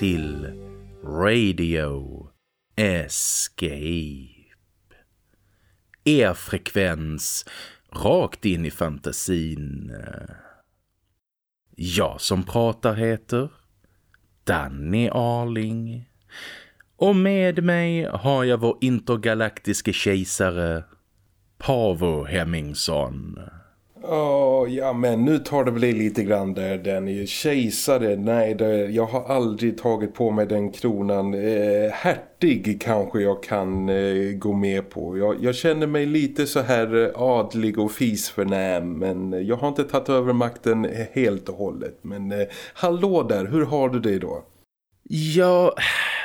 Till Radio Escape. Er frekvens rakt in i fantasin. Jag som pratar heter Danny Arling. Och med mig har jag vår intergalaktiske kejsare Pavo Hemmingsson. Oh, ja men nu tar det väl lite grann där den kejsare, nej det, jag har aldrig tagit på mig den kronan. Eh, hertig kanske jag kan eh, gå med på. Jag, jag, känner mig lite så här eh, adlig och fisförnäm men jag har inte tagit över makten eh, helt och hållet. Men eh, hallå där, hur har du det då? Ja,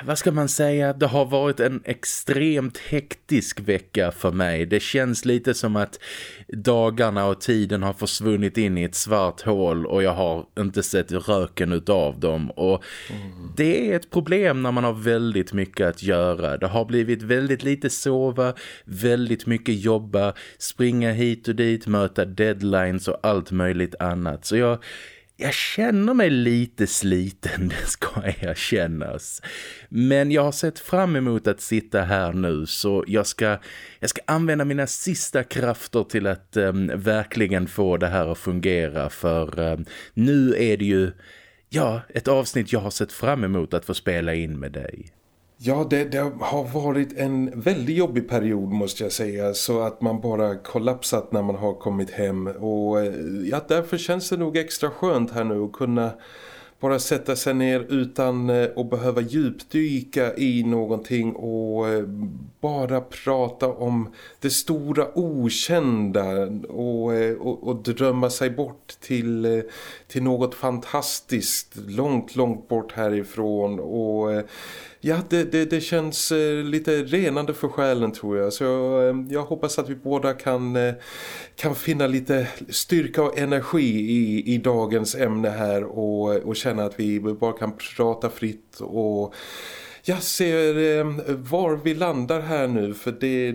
vad ska man säga? Det har varit en extremt hektisk vecka för mig. Det känns lite som att dagarna och tiden har försvunnit in i ett svart hål och jag har inte sett röken utav dem. Och mm. det är ett problem när man har väldigt mycket att göra. Det har blivit väldigt lite sova, väldigt mycket jobba, springa hit och dit, möta deadlines och allt möjligt annat. Så jag jag känner mig lite sliten, det ska erkännas. Men jag har sett fram emot att sitta här nu så jag ska, jag ska använda mina sista krafter till att um, verkligen få det här att fungera. För um, nu är det ju ja, ett avsnitt jag har sett fram emot att få spela in med dig. Ja, det, det, har varit en väldigt jobbig period måste jag säga. Så att man bara kollapsat när man har kommit hem. Och eh, ja, därför känns det nog extra skönt här nu att kunna bara sätta sig ner utan eh, att behöva djupdyka i någonting och eh, bara prata om det stora okända och, och, och drömma sig bort till, till något fantastiskt långt, långt bort härifrån och Ja, det, det, det känns eh, lite renande för själen tror jag. Så jag, jag hoppas att vi båda kan, eh, kan finna lite styrka och energi i, i dagens ämne här och, och känna att vi bara kan prata fritt och jag ser eh, var vi landar här nu för det,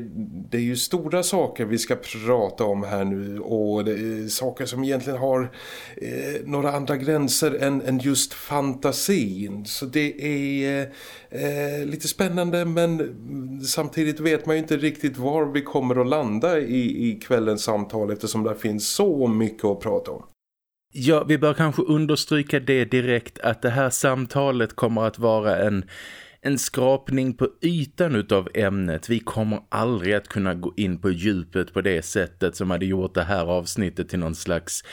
det är ju stora saker vi ska prata om här nu och det är saker som egentligen har eh, några andra gränser än, än just fantasin så det är eh, eh lite spännande men samtidigt vet man ju inte riktigt var vi kommer att landa i, i kvällens samtal eftersom det finns så mycket att prata om. Ja, vi bör kanske understryka det direkt att det här samtalet kommer att vara en en skrapning på ytan utav ämnet. Vi kommer aldrig att kunna gå in på djupet på det sättet som hade gjort det här avsnittet till någon slags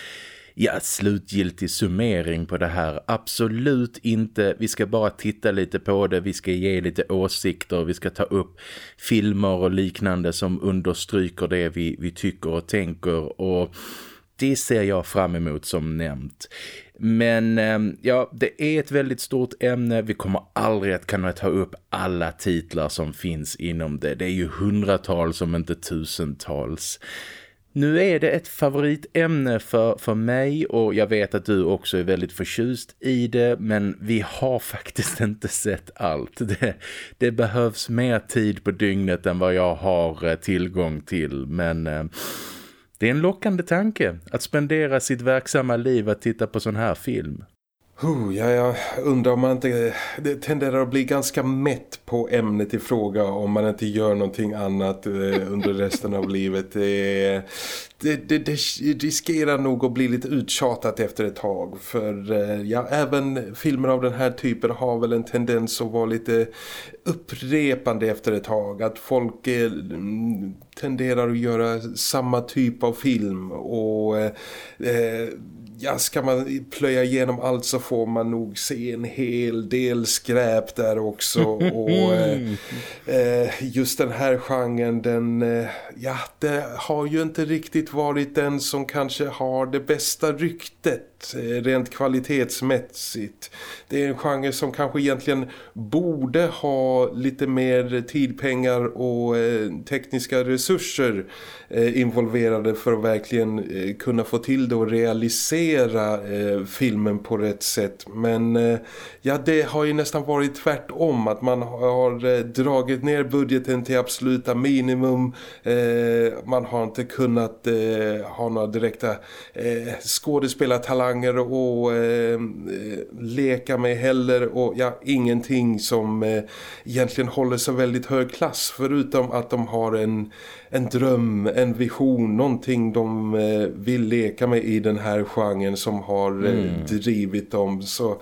ja, slutgiltig summering på det här. Absolut inte. Vi ska bara titta lite på det. Vi ska ge lite åsikter. Vi ska ta upp filmer och liknande som understryker det vi, vi tycker och tänker. Och det ser jag fram emot som nämnt. Men ehm, ja, det är ett väldigt stort ämne. Vi kommer aldrig att kunna ta upp alla titlar som finns inom det. Det är ju hundratals om inte tusentals. Nu är det ett favoritämne för, för mig och jag vet att du också är väldigt förtjust i det men vi har faktiskt inte sett allt. Det, det behövs mer tid på dygnet än vad jag har eh, tillgång till men... Ehm, det är en lockande tanke att spendera sitt verksamma liv att titta på sån här film. Uh, ja, jag undrar om man inte det tenderar att bli ganska mätt på ämnet i fråga om man inte gör någonting annat eh, under resten av livet. Det, det, det, det, riskerar nog att bli lite uttjatat efter ett tag för eh, ja, även filmer av den här typen har väl en tendens att vara lite upprepande efter ett tag. Att folk eh, tenderar att göra samma typ av film och eh, eh ja, ska man plöja igenom allt så får man nog se en hel del skräp där också och eh, eh, just den här genren den, eh, ja det har ju inte riktigt varit den som kanske har det bästa ryktet eh, rent kvalitetsmässigt. Det är en genre som kanske egentligen borde ha lite mer tid, pengar och tekniska resurser involverade för att verkligen kunna få till det och realisera hantera eh, filmen på rätt sätt. Men eh, ja, det har ju nästan varit tvärtom. Att man har eh, dragit ner budgeten till absoluta minimum. Eh, man har inte kunnat eh, ha några direkta eh, skådespelartalanger och eh, eh, leka med heller. Och ja, ingenting som eh, egentligen håller så väldigt hög klass. Förutom att de har en en dröm, en vision, någonting de eh, vill leka med i den här genren som har eh, mm. drivit dem. Så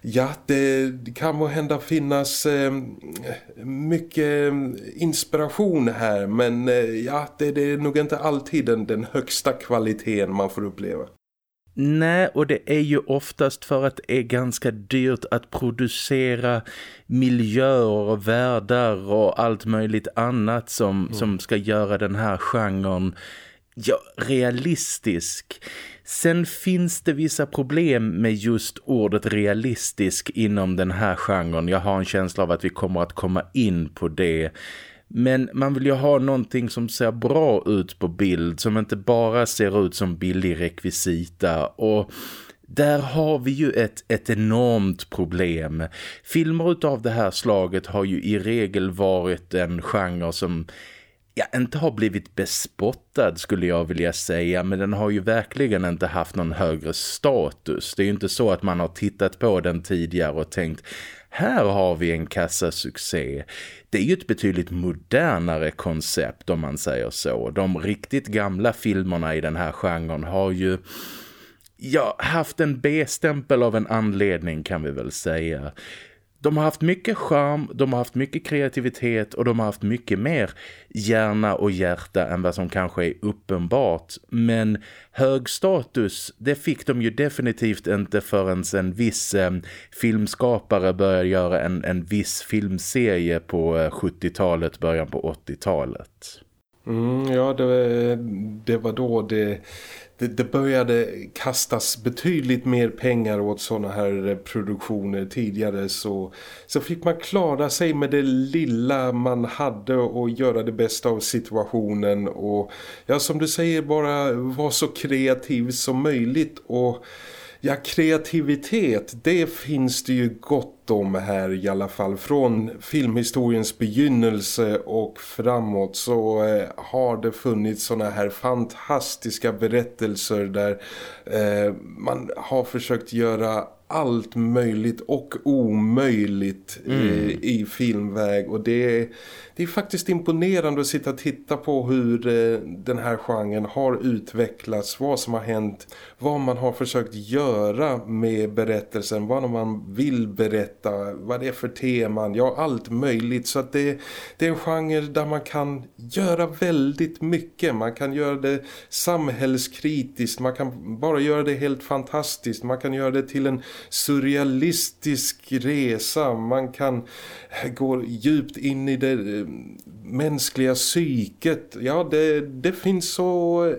ja, det, kan må hända finnas eh, mycket inspiration här men ja, det, det, är nog inte alltid den, den högsta kvaliteten man får uppleva. Nej, och det är ju oftast för att det är ganska dyrt att producera miljöer och världar och allt möjligt annat som, mm. som ska göra den här genren ja, realistisk. Sen finns det vissa problem med just ordet realistisk inom den här genren. Jag har en känsla av att vi kommer att komma in på det. Men man vill ju ha någonting som ser bra ut på bild. Som inte bara ser ut som billig rekvisita. Och där har vi ju ett, ett enormt problem. Filmer av det här slaget har ju i regel varit en genre som ja, inte har blivit bespottad skulle jag vilja säga men den har ju verkligen inte haft någon högre status. Det är ju inte så att man har tittat på den tidigare och tänkt här har vi en kassasuccé. Det är ju ett betydligt modernare koncept om man säger så. De riktigt gamla filmerna i den här genren har ju ja, haft en B-stämpel av en anledning kan vi väl säga. De har haft mycket charm, de har haft mycket kreativitet och de har haft mycket mer hjärna och hjärta än vad som kanske är uppenbart. Men hög status, det fick de ju definitivt inte förrän en viss eh, filmskapare började göra en, en viss filmserie på eh, 70-talet, början på 80-talet. Mm, ja, det, det var då det det, det, började kastas betydligt mer pengar åt sådana här produktioner tidigare så, så fick man klara sig med det lilla man hade och göra det bästa av situationen och ja som du säger bara vara så kreativ som möjligt och Ja, kreativitet, det finns det ju gott om här i alla fall. Från filmhistoriens begynnelse och framåt så eh, har det funnits såna här fantastiska berättelser där eh, man har försökt göra allt möjligt och omöjligt mm. i, i filmväg och det det är faktiskt imponerande att sitta och titta på hur eh, den här genren har utvecklats, vad som har hänt, vad man har försökt göra med berättelsen, vad man vill berätta, vad det är för teman, ja allt möjligt så att det, det är en genre där man kan göra väldigt mycket, man kan göra det samhällskritiskt, man kan bara göra det helt fantastiskt, man kan göra det till en surrealistisk resa. Man kan gå djupt in i det eh, mänskliga psyket. Ja, det, det finns så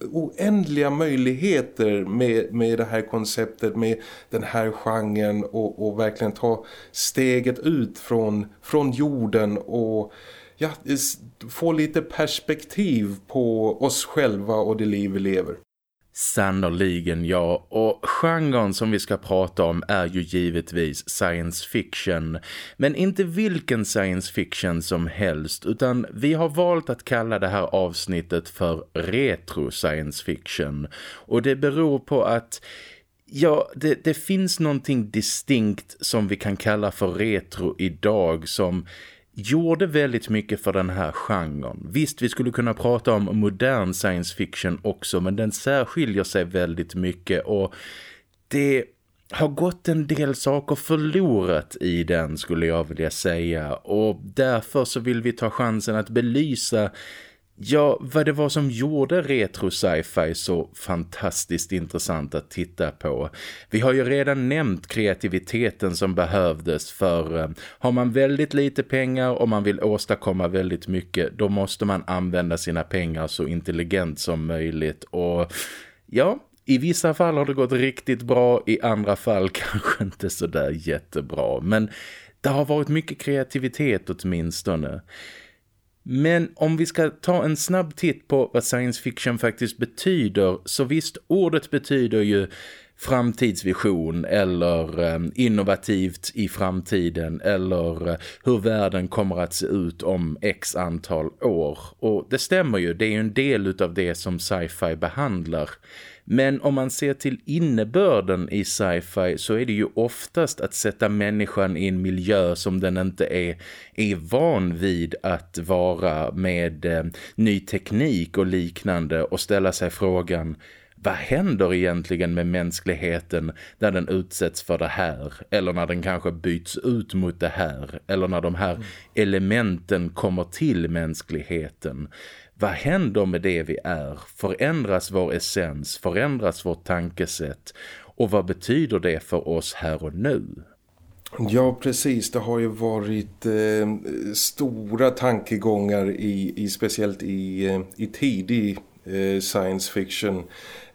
oändliga möjligheter med, med det här konceptet, med den här genren och, och verkligen ta steget ut från, från jorden och ja, få lite perspektiv på oss själva och det liv vi lever. Sannoliken ja, och genren som vi ska prata om är ju givetvis science fiction. Men inte vilken science fiction som helst utan vi har valt att kalla det här avsnittet för retro science fiction. Och det beror på att Ja, det, det finns någonting distinkt som vi kan kalla för retro idag som gjorde väldigt mycket för den här genren. Visst, vi skulle kunna prata om modern science fiction också men den särskiljer sig väldigt mycket och det har gått en del saker förlorat i den skulle jag vilja säga och därför så vill vi ta chansen att belysa Ja, vad det var som gjorde retro sci-fi så fantastiskt intressant att titta på. Vi har ju redan nämnt kreativiteten som behövdes för eh, har man väldigt lite pengar och man vill åstadkomma väldigt mycket då måste man använda sina pengar så intelligent som möjligt och ja, i vissa fall har det gått riktigt bra, i andra fall kanske inte så där jättebra men det har varit mycket kreativitet åtminstone. Men om vi ska ta en snabb titt på vad science fiction faktiskt betyder så visst, ordet betyder ju framtidsvision eller eh, innovativt i framtiden eller eh, hur världen kommer att se ut om x antal år. Och det stämmer ju, det är ju en del av det som sci-fi behandlar. Men om man ser till innebörden i sci-fi så är det ju oftast att sätta människan i en miljö som den inte är, är van vid att vara med eh, ny teknik och liknande och ställa sig frågan vad händer egentligen med mänskligheten när den utsätts för det här? Eller när den kanske byts ut mot det här? Eller när de här mm. elementen kommer till mänskligheten? Vad händer med det vi är? Förändras vår essens? Förändras vårt tankesätt? Och vad betyder det för oss här och nu? Ja, precis. Det har ju varit eh, stora tankegångar i, i speciellt i, eh, i tidig Eh, science fiction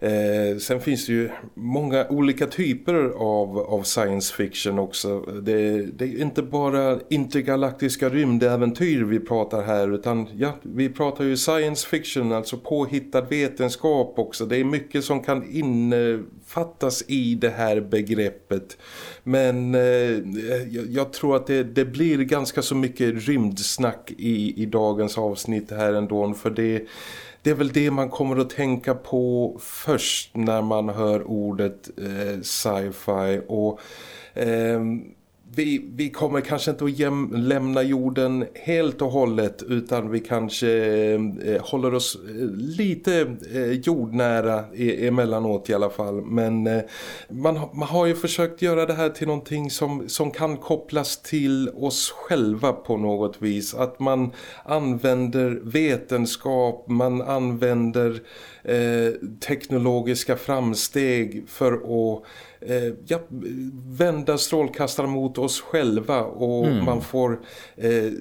Eh, sen finns det ju många olika typer av, av science fiction också. Det, det, är inte bara intergalaktiska rymdäventyr vi pratar här utan ja, vi pratar ju science fiction, alltså påhittad vetenskap också. Det är mycket som kan infattas i det här begreppet. Men eh, jag, jag, tror att det, det, blir ganska så mycket rymdsnack i, i dagens avsnitt här ändå för det det är väl det man kommer att tänka på först när man hör ordet eh, sci-fi. Och eh, vi, vi kommer kanske inte att jäm, lämna jorden helt och hållet utan vi kanske eh, håller oss eh, lite eh, jordnära e, emellanåt i alla fall. Men eh, man, man har ju försökt göra det här till någonting som, som kan kopplas till oss själva på något vis. Att man använder vetenskap, man använder eh, teknologiska framsteg för att eh, ja, vända strålkastaren mot oss själva och mm. man får eh,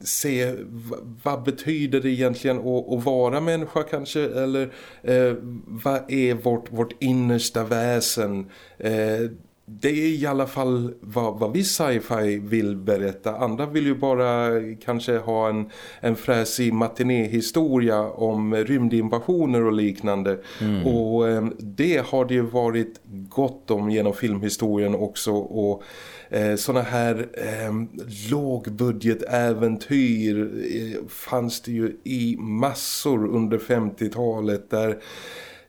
se vad betyder det egentligen att, att vara människa kanske eller eh, vad är vårt, vårt innersta väsen eh, det är i alla fall vad, vad vi sci-fi vill berätta. Andra vill ju bara kanske ha en, en fräsig matinéhistoria om rymdinvasioner och liknande. Mm. Och eh, det har det ju varit gott om genom filmhistorien också. Och eh, sådana här eh, lågbudgetäventyr eh, fanns det ju i massor under 50-talet där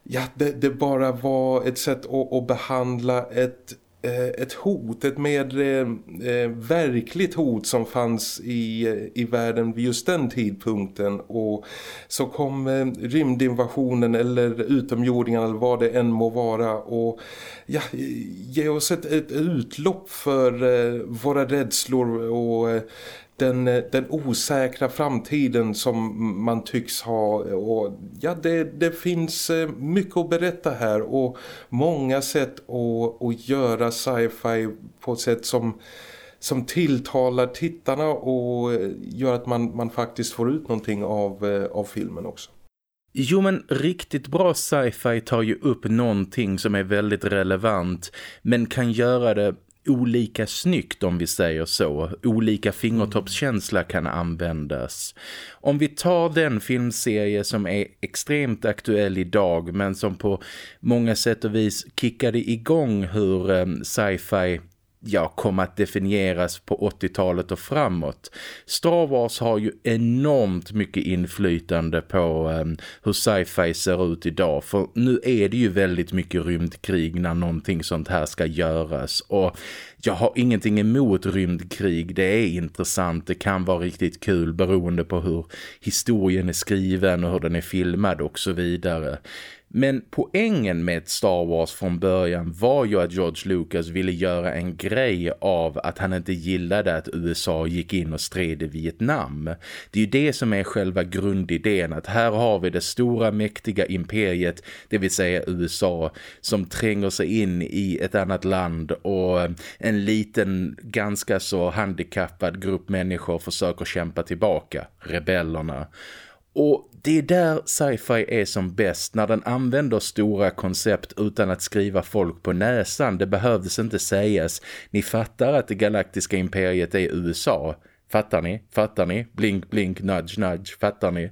ja, det, det, bara var ett sätt att, att behandla ett Eh, ett hot, ett mer eh, eh, verkligt hot som fanns i, eh, i världen vid just den tidpunkten. Och så kom eh, rymdinvasionen eller utomjordingarna eller vad det än må vara. Och ja, ge oss ett, ett utlopp för eh, våra rädslor och eh, den, eh, den osäkra framtiden som man tycks ha och ja det, det finns eh, mycket att berätta här och många sätt att, att göra sci-fi på ett sätt som som tilltalar tittarna och eh, gör att man, man faktiskt får ut någonting av, av filmen också. Jo men riktigt bra sci-fi tar ju upp någonting som är väldigt relevant men kan göra det olika snyggt om vi säger så. Olika fingertoppskänsla kan användas. Om vi tar den filmserie som är extremt aktuell idag men som på många sätt och vis kickade igång hur eh, sci-fi ja, kom att definieras på 80-talet och framåt. Star Wars har ju enormt mycket inflytande på um, hur sci-fi ser ut idag. För nu är det ju väldigt mycket rymdkrig när någonting sånt här ska göras. Och jag har ingenting emot rymdkrig. Det är intressant. Det kan vara riktigt kul beroende på hur historien är skriven och hur den är filmad och så vidare. Men poängen med Star Wars från början var ju att George Lucas ville göra en grej av att han inte gillade att USA gick in och stred i Vietnam. Det är ju det som är själva grundidén att här har vi det stora mäktiga imperiet, det vill säga USA, som tränger sig in i ett annat land och en liten, ganska så handikappad grupp människor försöker kämpa tillbaka, rebellerna. Och det är där sci-fi är som bäst när den använder stora koncept utan att skriva folk på näsan. Det behövdes inte sägas. Ni fattar att det galaktiska imperiet är USA. Fattar ni? Fattar ni? Blink, blink, nudge, nudge. Fattar ni?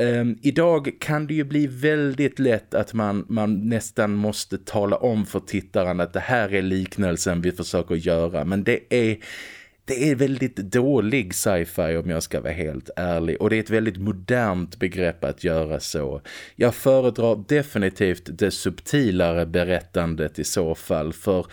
Um, idag kan det ju bli väldigt lätt att man, man nästan måste tala om för tittaren att det här är liknelsen vi försöker göra. Men det är, det är väldigt dålig sci-fi om jag ska vara helt ärlig. Och det är ett väldigt modernt begrepp att göra så. Jag föredrar definitivt det subtilare berättandet i så fall. För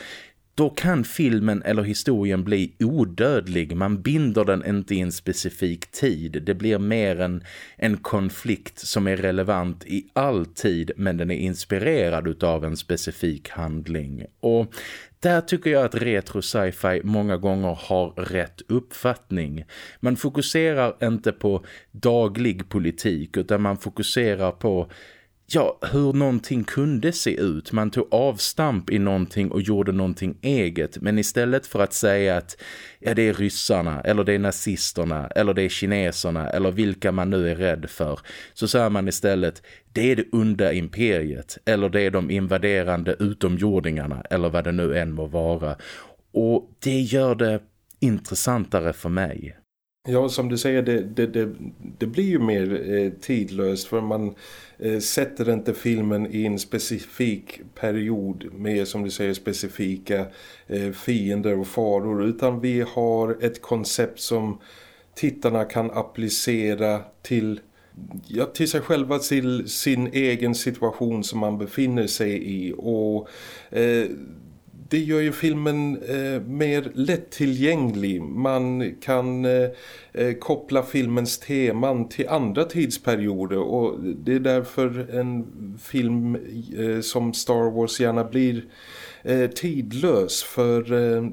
då kan filmen eller historien bli odödlig. Man binder den inte i en specifik tid. Det blir mer en, en konflikt som är relevant i all tid men den är inspirerad av en specifik handling. Och där tycker jag att retro sci-fi många gånger har rätt uppfattning. Man fokuserar inte på daglig politik utan man fokuserar på ja, hur någonting kunde se ut. Man tog avstamp i någonting och gjorde någonting eget. Men istället för att säga att ja, det är ryssarna eller det är nazisterna eller det är kineserna eller vilka man nu är rädd för. Så säger man istället det är det onda imperiet eller det är de invaderande utomjordingarna eller vad det nu än må vara. Och det gör det intressantare för mig. Ja, som du säger, det, det, det, det blir ju mer eh, tidlöst för man eh, sätter inte filmen i en specifik period med, som du säger, specifika eh, fiender och faror utan vi har ett koncept som tittarna kan applicera till ja, till sig själva, till sin egen situation som man befinner sig i. Och eh, det gör ju filmen eh, mer lättillgänglig. Man kan eh, eh, koppla filmens teman till andra tidsperioder och det är därför en film eh, som Star Wars gärna blir eh, tidlös för eh,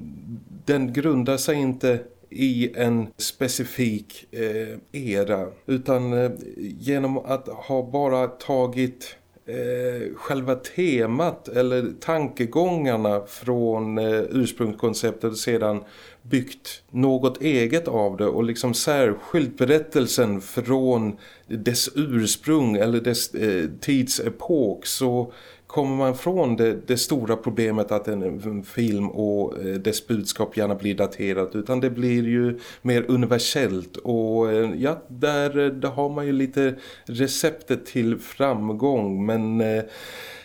den grundar sig inte i en specifik eh, era utan eh, genom att ha bara tagit eh, själva temat eller tankegångarna från eh, ursprungskonceptet sedan byggt något eget av det och liksom särskilt berättelsen från dess ursprung eller dess eh, tidsepok så kommer man från det, det, stora problemet att en, film och eh, dess budskap gärna blir daterat utan det blir ju mer universellt. Och eh, ja, där, eh, där har man ju lite receptet till framgång men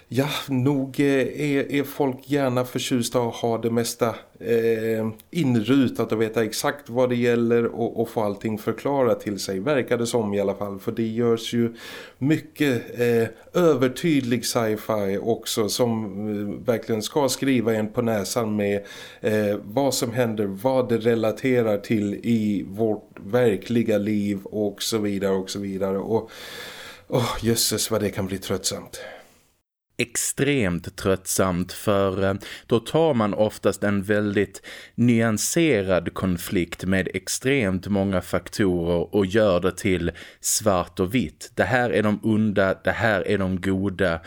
Ja, nog eh, är, är folk gärna förtjusta att ha det mesta eh, inrutat och veta exakt vad det gäller och, och få allting förklarat till sig. Verkar det som i alla fall, för det görs ju mycket eh, övertydlig sci-fi också som eh, verkligen ska skriva en på näsan med eh, vad som händer, vad det relaterar till i vårt verkliga liv och så vidare och så vidare. Och oh, jösses vad det kan bli tröttsamt extremt tröttsamt för eh, då tar man oftast en väldigt nyanserad konflikt med extremt många faktorer och gör det till svart och vitt. Det här är de onda, det här är de goda.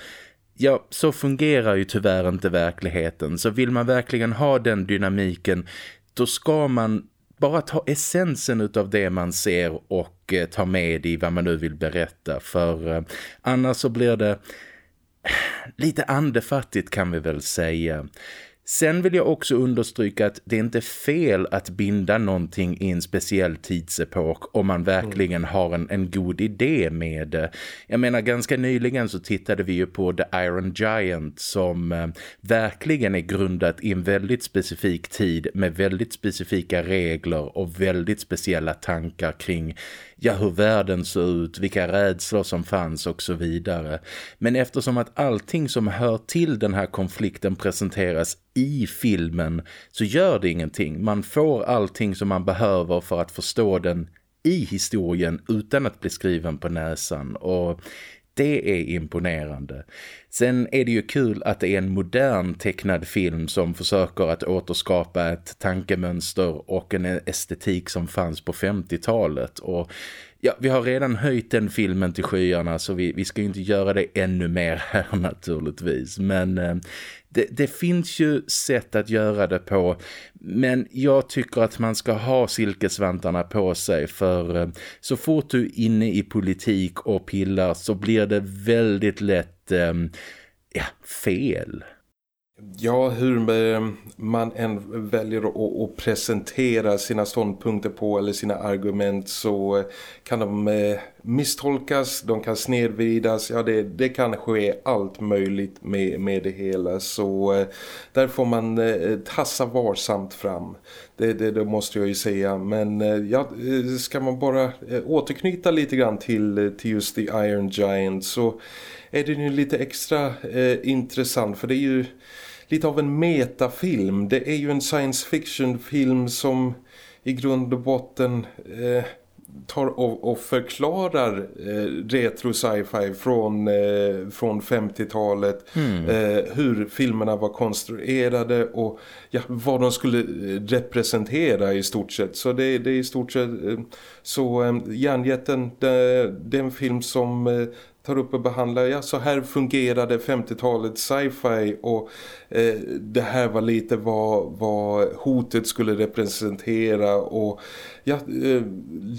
Ja, så fungerar ju tyvärr inte verkligheten. Så vill man verkligen ha den dynamiken, då ska man bara ta essensen av det man ser och eh, ta med i vad man nu vill berätta. För eh, annars så blir det lite andefattigt kan vi väl säga. Sen vill jag också understryka att det är inte fel att binda någonting i en speciell tidsepok om man verkligen har en, en god idé med det. Jag menar ganska nyligen så tittade vi ju på The Iron Giant som eh, verkligen är grundat i en väldigt specifik tid med väldigt specifika regler och väldigt speciella tankar kring ja, hur världen såg ut, vilka rädslor som fanns och så vidare. Men eftersom att allting som hör till den här konflikten presenteras i filmen så gör det ingenting. Man får allting som man behöver för att förstå den i historien utan att bli skriven på näsan och det är imponerande. Sen är det ju kul att det är en modern tecknad film som försöker att återskapa ett tankemönster och en estetik som fanns på 50-talet. Och ja, vi har redan höjt den filmen till skyarna så vi, vi ska ju inte göra det ännu mer här naturligtvis. Men eh, det, det, finns ju sätt att göra det på men jag tycker att man ska ha silkesvantarna på sig för eh, så fort du är inne i politik och pillar så blir det väldigt lätt Ehm, ja, fel. Ja, hur ehm, man än väljer att, presentera sina ståndpunkter på eller sina argument så eh, kan de eh, misstolkas, de kan snedvridas, ja det, det kan ske allt möjligt med, med det hela så eh, där får man tassa varsamt fram. Det, det, det, måste jag ju säga. Men ja, ska man bara återknyta lite grann till, till just The Iron Giant så är det ju lite extra eh, intressant för det är ju lite av en metafilm. Det är ju en science fiction film som i grund och botten eh, tar och, och förklarar eh, retro sci-fi från, eh, från 50-talet mm. eh, hur filmerna var konstruerade och ja, vad de skulle eh, representera i stort sett så det, det är i stort sett eh, så eh, Järnjätten det, det är en film som eh, tar upp och behandlar, ja så här fungerade 50-talets sci-fi och eh, det här var lite vad, vad hotet skulle representera och ja, eh,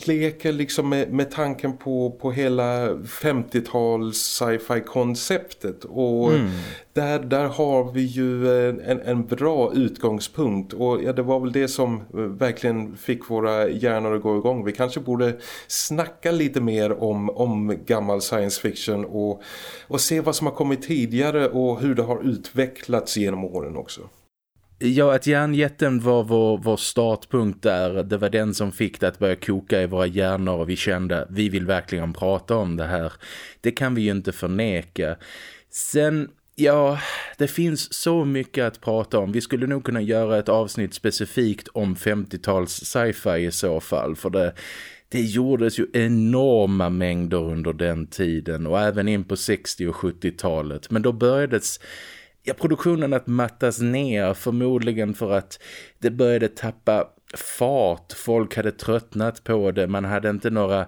leker liksom med, med tanken på, på hela 50-tals sci-fi konceptet och mm. där, där har vi ju en, en bra utgångspunkt och ja, det var väl det som eh, verkligen fick våra hjärnor att gå igång. Vi kanske borde snacka lite mer om, om gammal science fiction och, och se vad som har kommit tidigare och hur det har utvecklats genom åren också. Ja, att järnjätten var vår, vår startpunkt där. Det var den som fick det att börja koka i våra hjärnor och vi kände vi vill verkligen prata om det här. Det kan vi ju inte förneka. Sen, ja, det finns så mycket att prata om. Vi skulle nog kunna göra ett avsnitt specifikt om 50-tals sci-fi i så fall. För det, det gjordes ju enorma mängder under den tiden och även in på 60- och 70-talet. Men då börjades ja, produktionen att mattas ner förmodligen för att det började tappa fart. Folk hade tröttnat på det. Man hade inte några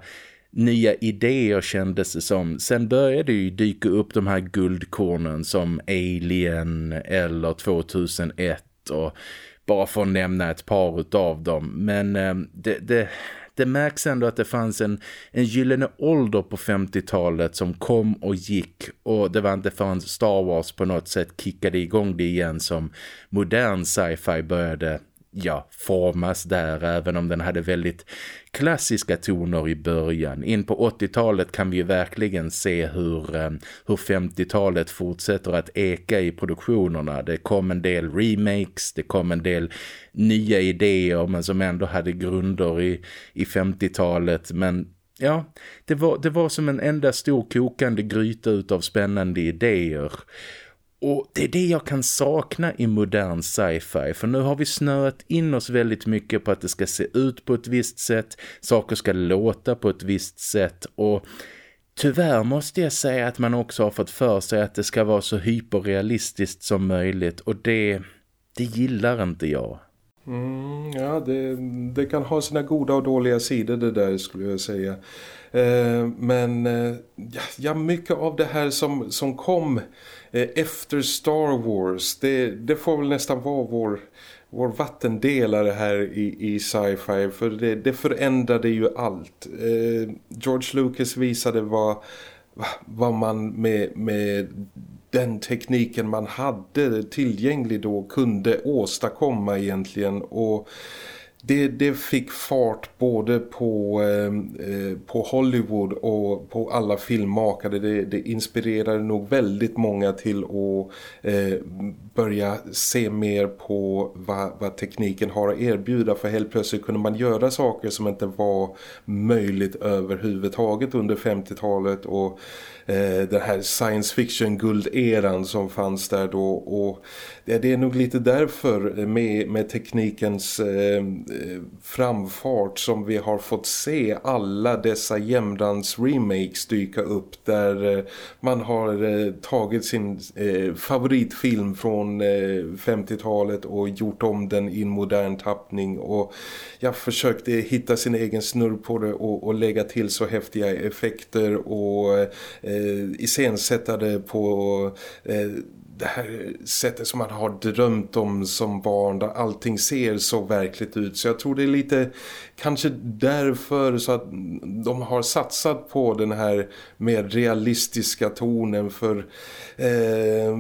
nya idéer kändes det som. Sen började det ju dyka upp de här guldkornen som Alien eller 2001 och bara för att nämna ett par av dem. Men eh, det, det, det märks ändå att det fanns en, en gyllene ålder på 50-talet som kom och gick. Och det var inte förrän Star Wars på något sätt kickade igång det igen som modern sci-fi började ja, formas där även om den hade väldigt klassiska toner i början. In på 80-talet kan vi ju verkligen se hur, eh, hur 50-talet fortsätter att eka i produktionerna. Det kom en del remakes, det kom en del nya idéer men som ändå hade grunder i, i 50-talet. Men ja, det var, det var som en enda stor kokande gryta utav spännande idéer. Och det är det jag kan sakna i modern sci-fi för nu har vi snöat in oss väldigt mycket på att det ska se ut på ett visst sätt, saker ska låta på ett visst sätt och tyvärr måste jag säga att man också har fått för sig att det ska vara så hyperrealistiskt som möjligt och det, det gillar inte jag. Mm, ja, det, det kan ha sina goda och dåliga sidor det där skulle jag säga. Eh, men eh, ja, mycket av det här som, som kom Eh, efter Star Wars, det, det får väl nästan vara vår, vår vattendelare här i, i sci-fi för det, det förändrade ju allt. Eh, George Lucas visade vad, vad man med, med den tekniken man hade tillgänglig då kunde åstadkomma egentligen och det, det fick fart både på, ehm, eh, på Hollywood och på alla filmmakare. Det, det inspirerade nog väldigt många till att eh, börja se mer på vad, vad, tekniken har att erbjuda. För helt plötsligt kunde man göra saker som inte var möjligt överhuvudtaget under 50-talet och eh, den här science fiction gulderan som fanns där då och det, är nog lite därför med, med teknikens eh, framfart som vi har fått se alla dessa jämdans remakes dyka upp där eh, man har eh, tagit sin eh, favoritfilm från eh, 50-talet och gjort om den i en modern tappning och jag försökte eh, hitta sin egen snurr på det och, och lägga till så häftiga effekter och eh, eh, iscensätta det på eh, det här sättet som man har drömt om som barn där allting ser så verkligt ut. Så jag tror det är lite kanske därför så att de har satsat på den här mer realistiska tonen för eh,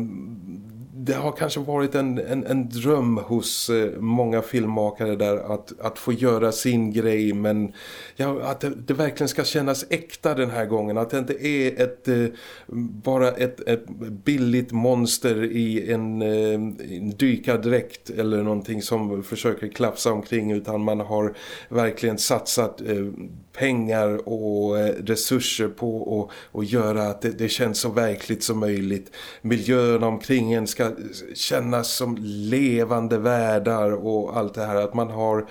det har kanske varit en, en, en dröm hos eh, många filmmakare där att, att få göra sin grej men ja, att det, det, verkligen ska kännas äkta den här gången. Att det inte är ett, eh, bara ett, ett billigt monster i en, eh, en dykardräkt eller någonting som försöker klafsa omkring utan man har verkligen satsat pengar och resurser på att göra att det, det känns så verkligt som möjligt. Miljön omkring en ska kännas som levande världar och allt det här. Att man har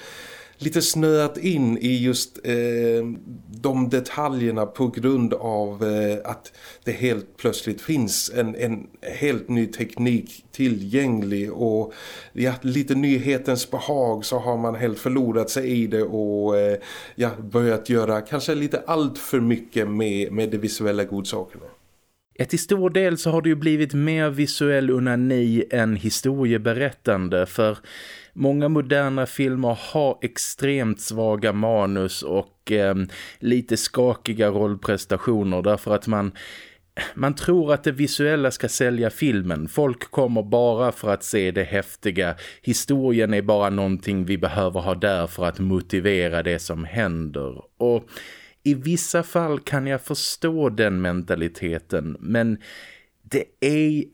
lite snöat in i just eh, de detaljerna på grund av eh, att det helt plötsligt finns en, en helt ny teknik tillgänglig och ja, lite nyhetens behag så har man helt förlorat sig i det och eh, ja, börjat göra kanske lite allt för mycket med, med de visuella godsakerna. Ja, till stor del så har det ju blivit mer visuell unani än historieberättande för många moderna filmer har extremt svaga manus och eh, lite skakiga rollprestationer därför att man man tror att det visuella ska sälja filmen. Folk kommer bara för att se det häftiga. Historien är bara någonting vi behöver ha där för att motivera det som händer. Och i vissa fall kan jag förstå den mentaliteten men det är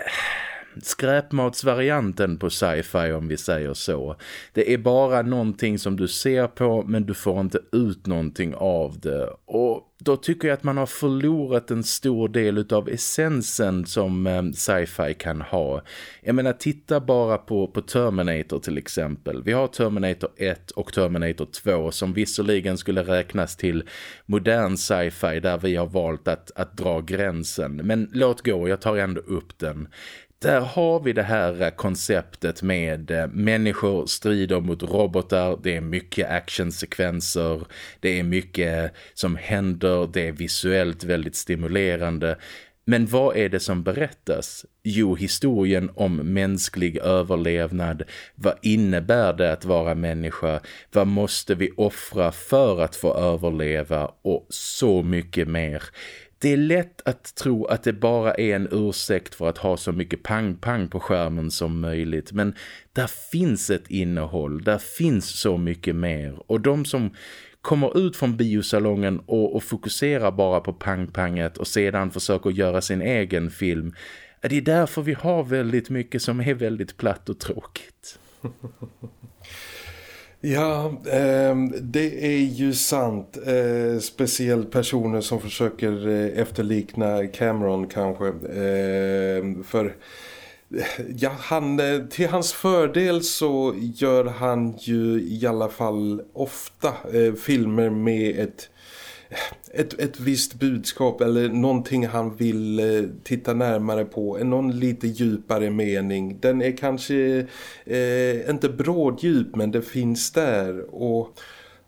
skräpmatsvarianten på sci-fi om vi säger så. Det är bara någonting som du ser på men du får inte ut någonting av det. Och då tycker jag att man har förlorat en stor del av essensen som eh, sci-fi kan ha. Jag menar, titta bara på, på Terminator till exempel. Vi har Terminator 1 och Terminator 2 som visserligen skulle räknas till modern sci-fi där vi har valt att, att dra gränsen. Men låt gå, jag tar ändå upp den där har vi det här eh, konceptet med eh, människor strider mot robotar, det är mycket actionsekvenser, det är mycket som händer, det är visuellt väldigt stimulerande. Men vad är det som berättas? Jo, historien om mänsklig överlevnad. Vad innebär det att vara människa? Vad måste vi offra för att få överleva? Och så mycket mer. Det är lätt att tro att det bara är en ursäkt för att ha så mycket pang-pang på skärmen som möjligt. Men där finns ett innehåll, där finns så mycket mer. Och de som kommer ut från biosalongen och, och fokuserar bara på pang-panget och sedan försöker göra sin egen film. Det är därför vi har väldigt mycket som är väldigt platt och tråkigt. Ja, ehm, det är ju sant. Eh, Speciellt personer som försöker eh, efterlikna Cameron kanske. Ehm, för eh, ja, han, till hans fördel så gör han ju i alla fall ofta filmer med ett ett, ett visst budskap eller någonting han vill eh, titta närmare på. Någon lite djupare mening. Den är kanske eh, inte bråddjup men det finns där och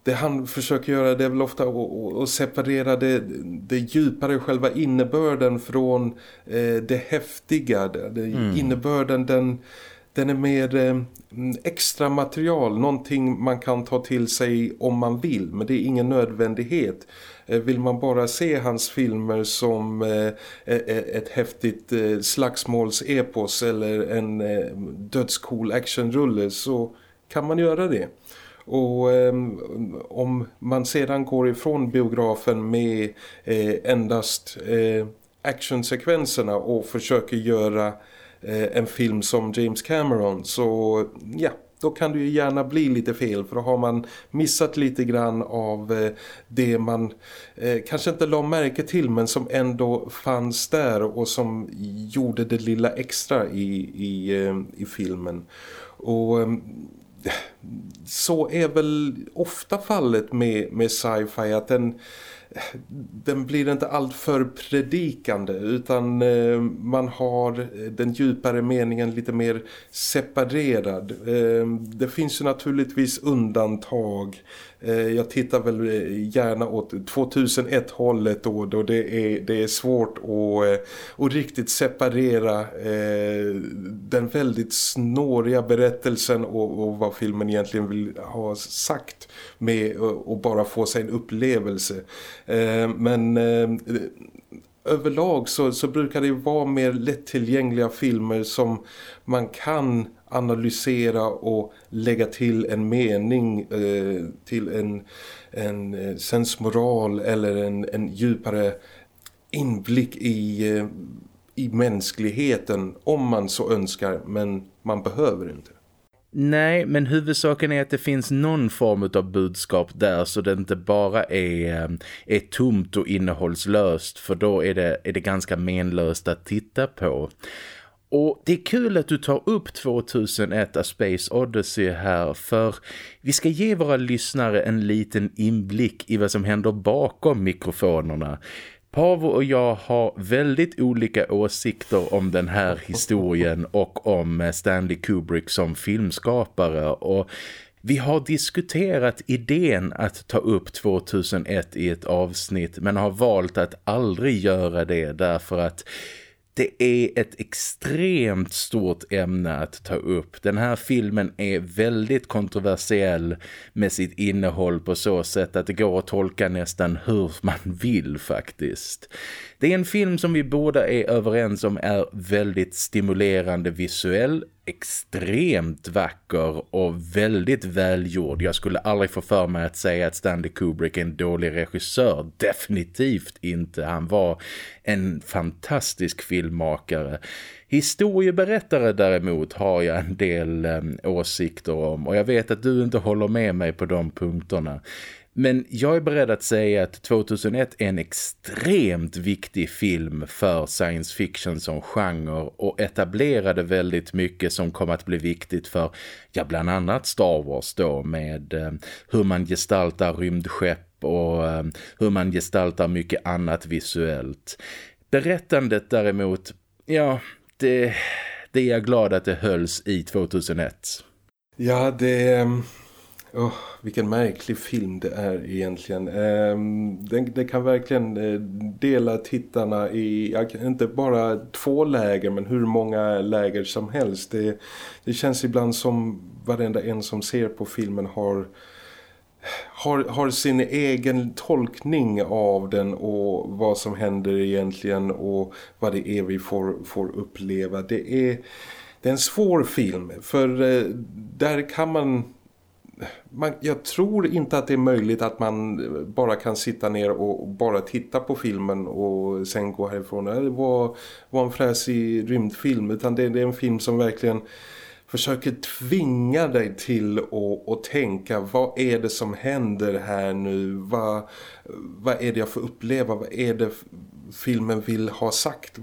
det han försöker göra det är väl ofta att, separera det, det djupare själva innebörden från eh, det häftiga. Det, mm. Innebörden den, den är mer eh, mm, extra material, någonting man kan ta till sig om man vill men det är ingen nödvändighet. Eh, vill man bara se hans filmer som eh, eh, eh ett häftigt slagsmålsepos eller en dödscool actionrulle så kan man göra det. Och eh, om man sedan går ifrån biografen med eh, endast eh, actionsekvenserna och försöker göra eh, Eh, en film som James Cameron så ja, då kan det ju gärna bli lite fel för då har man missat lite grann av eh, det man eh, kanske inte la märke till men som ändå fanns där och som gjorde det lilla extra i, i, eh, i filmen. Och så är väl ofta fallet med, med sci-fi att den, den blir inte alltför predikande utan eh, man har den djupare meningen lite mer separerad. Eh, det finns ju naturligtvis undantag Eh, jag tittar väl eh, gärna åt 2001-hållet då, då det är, det är svårt att, att eh, riktigt separera den väldigt snåriga berättelsen och, och vad filmen egentligen vill ha sagt med att bara få sig en upplevelse. Men överlag så, så brukar det vara mer lättillgängliga filmer som man kan analysera och lägga till en mening eh, till en, en eh, sensmoral eller en, en djupare inblick i, eh, i mänskligheten om man så önskar men man behöver inte. Nej, men huvudsaken är att det finns någon form av budskap där så det inte bara är, eh, är tomt och innehållslöst för då är det, är det ganska menlöst att titta på. Och det är kul att du tar upp 2001 A Space Odyssey här för vi ska ge våra lyssnare en liten inblick i vad som händer bakom mikrofonerna. Pavo och jag har väldigt olika åsikter om den här historien och om eh, Stanley Kubrick som filmskapare och vi har diskuterat idén att ta upp 2001 i ett avsnitt men har valt att aldrig göra det därför att det är ett extremt stort ämne att ta upp. Den här filmen är väldigt kontroversiell med sitt innehåll på så sätt att det går att tolka nästan hur man vill faktiskt. Det är en film som vi båda är överens om är väldigt stimulerande visuell, extremt vacker och väldigt välgjord. Jag skulle aldrig få för mig att säga att Stanley Kubrick är en dålig regissör. Definitivt inte. Han var en fantastisk filmmakare. Historieberättare däremot har jag en del eh, åsikter om och jag vet att du inte håller med mig på de punkterna. Men jag är beredd att säga att 2001 är en extremt viktig film för science fiction som genre och etablerade väldigt mycket som kom att bli viktigt för ja, bland annat Star Wars då med eh, hur man gestaltar rymdskepp och eh, hur man gestaltar mycket annat visuellt. Berättandet däremot, ja, det, det är jag glad att det hölls i 2001. Ja, det... Eh, Oh, vilken märklig film det är egentligen. Eh, den, det kan verkligen eh, dela tittarna i inte bara två läger men hur många läger som helst. Det, det känns ibland som varenda en som ser på filmen har, har, har sin egen tolkning av den och vad som händer egentligen och vad det är vi får, får uppleva. Det är, det är en svår film för eh, där kan man man, jag tror inte att det är möjligt att man bara kan sitta ner och bara titta på filmen och sen gå härifrån. Det var, var en fräsig rymdfilm utan det, det är en film som verkligen försöker tvinga dig till att, att tänka vad är det som händer här nu? Vad, vad är det jag får uppleva? Vad är det filmen vill ha sagt.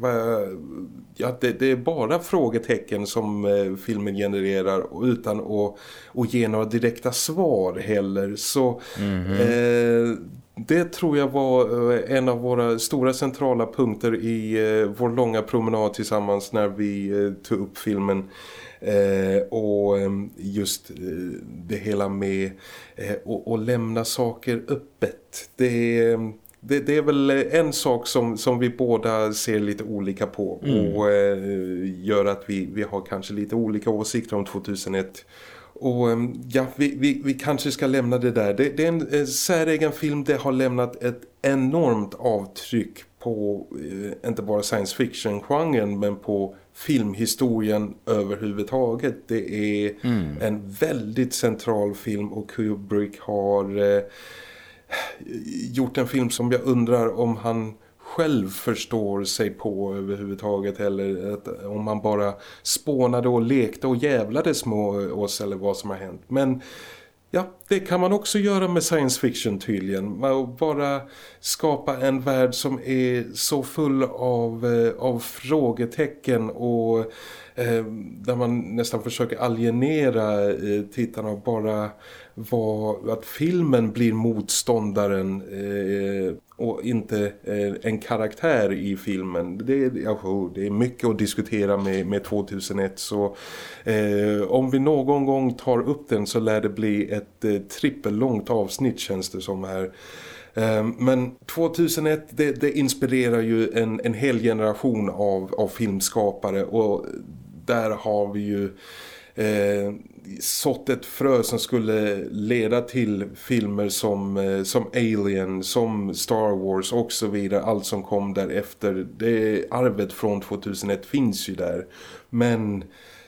Ja, det, det, är bara frågetecken som eh, filmen genererar utan att, att ge några direkta svar heller. Så mm -hmm. eh, det tror jag var eh, en av våra stora centrala punkter i eh, vår långa promenad tillsammans när vi eh, tog upp filmen. Eh, och just det hela med att lämna saker öppet. Det är det, det, är väl en sak som, som vi båda ser lite olika på mm. och eh, gör att vi, vi har kanske lite olika åsikter om 2001. Och ehm, ja, vi, vi, vi kanske ska lämna det där. Det, det är en, en säregen film, det har lämnat ett enormt avtryck på eh, inte bara science fiction-genren men på filmhistorien överhuvudtaget. Det är mm. en väldigt central film och Kubrick har... Gjort en film som jag undrar om han själv förstår sig på överhuvudtaget eller att, om han bara spånade och lekte och jävlades med oss eller vad som har hänt. Men ja, det kan man också göra med science fiction tydligen. Bara skapa en värld som är så full av, eh, av frågetecken och eh, där man nästan försöker alienera eh, tittarna och bara var att filmen blir motståndaren eh, och inte eh, en karaktär i filmen. Det är, ja, det är mycket att diskutera med, med 2001 så eh, om vi någon gång tar upp den så lär det bli ett eh, trippellångt avsnitt känns det som här. Ehm, men 2001 det, det, inspirerar ju en, en hel generation av, av filmskapare och där har vi ju eh, sått ett frö som skulle leda till filmer som, eh, som Alien, som Star Wars och så vidare. Allt som kom därefter. Det arvet från 2001 finns ju där. Men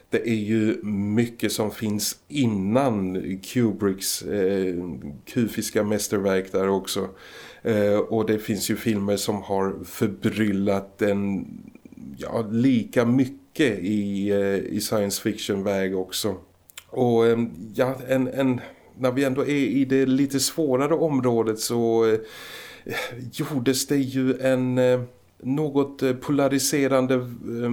det är ju mycket som finns innan Kubricks eh, kufiska mästerverk där också. Eh, och det finns ju filmer som har förbryllat den ja, lika mycket i, eh, i science fiction-väg också. Och eh, ja, en, en, när vi ändå är i det lite svårare området så eh, gjordes det ju en eh, något polariserande eh,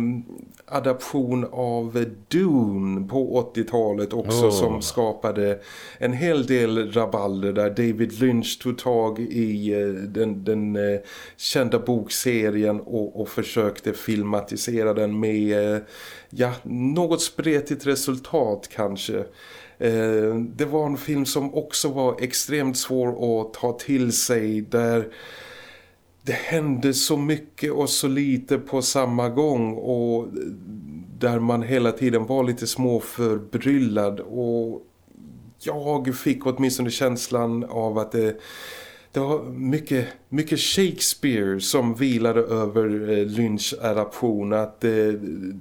adaption av Dune på 80-talet också oh. som skapade en hel del rabalder där David Lynch tog tag i uh, den, den uh, kända bokserien och, och, försökte filmatisera den med uh, ja, något spretigt resultat kanske. det var en film som också var extremt svår att ta till sig där det hände så mycket och så lite på samma gång och där man hela tiden var lite småförbryllad och jag fick åtminstone känslan av att det, det var mycket, mycket Shakespeare som vilade över eh, Lynch adaption att det,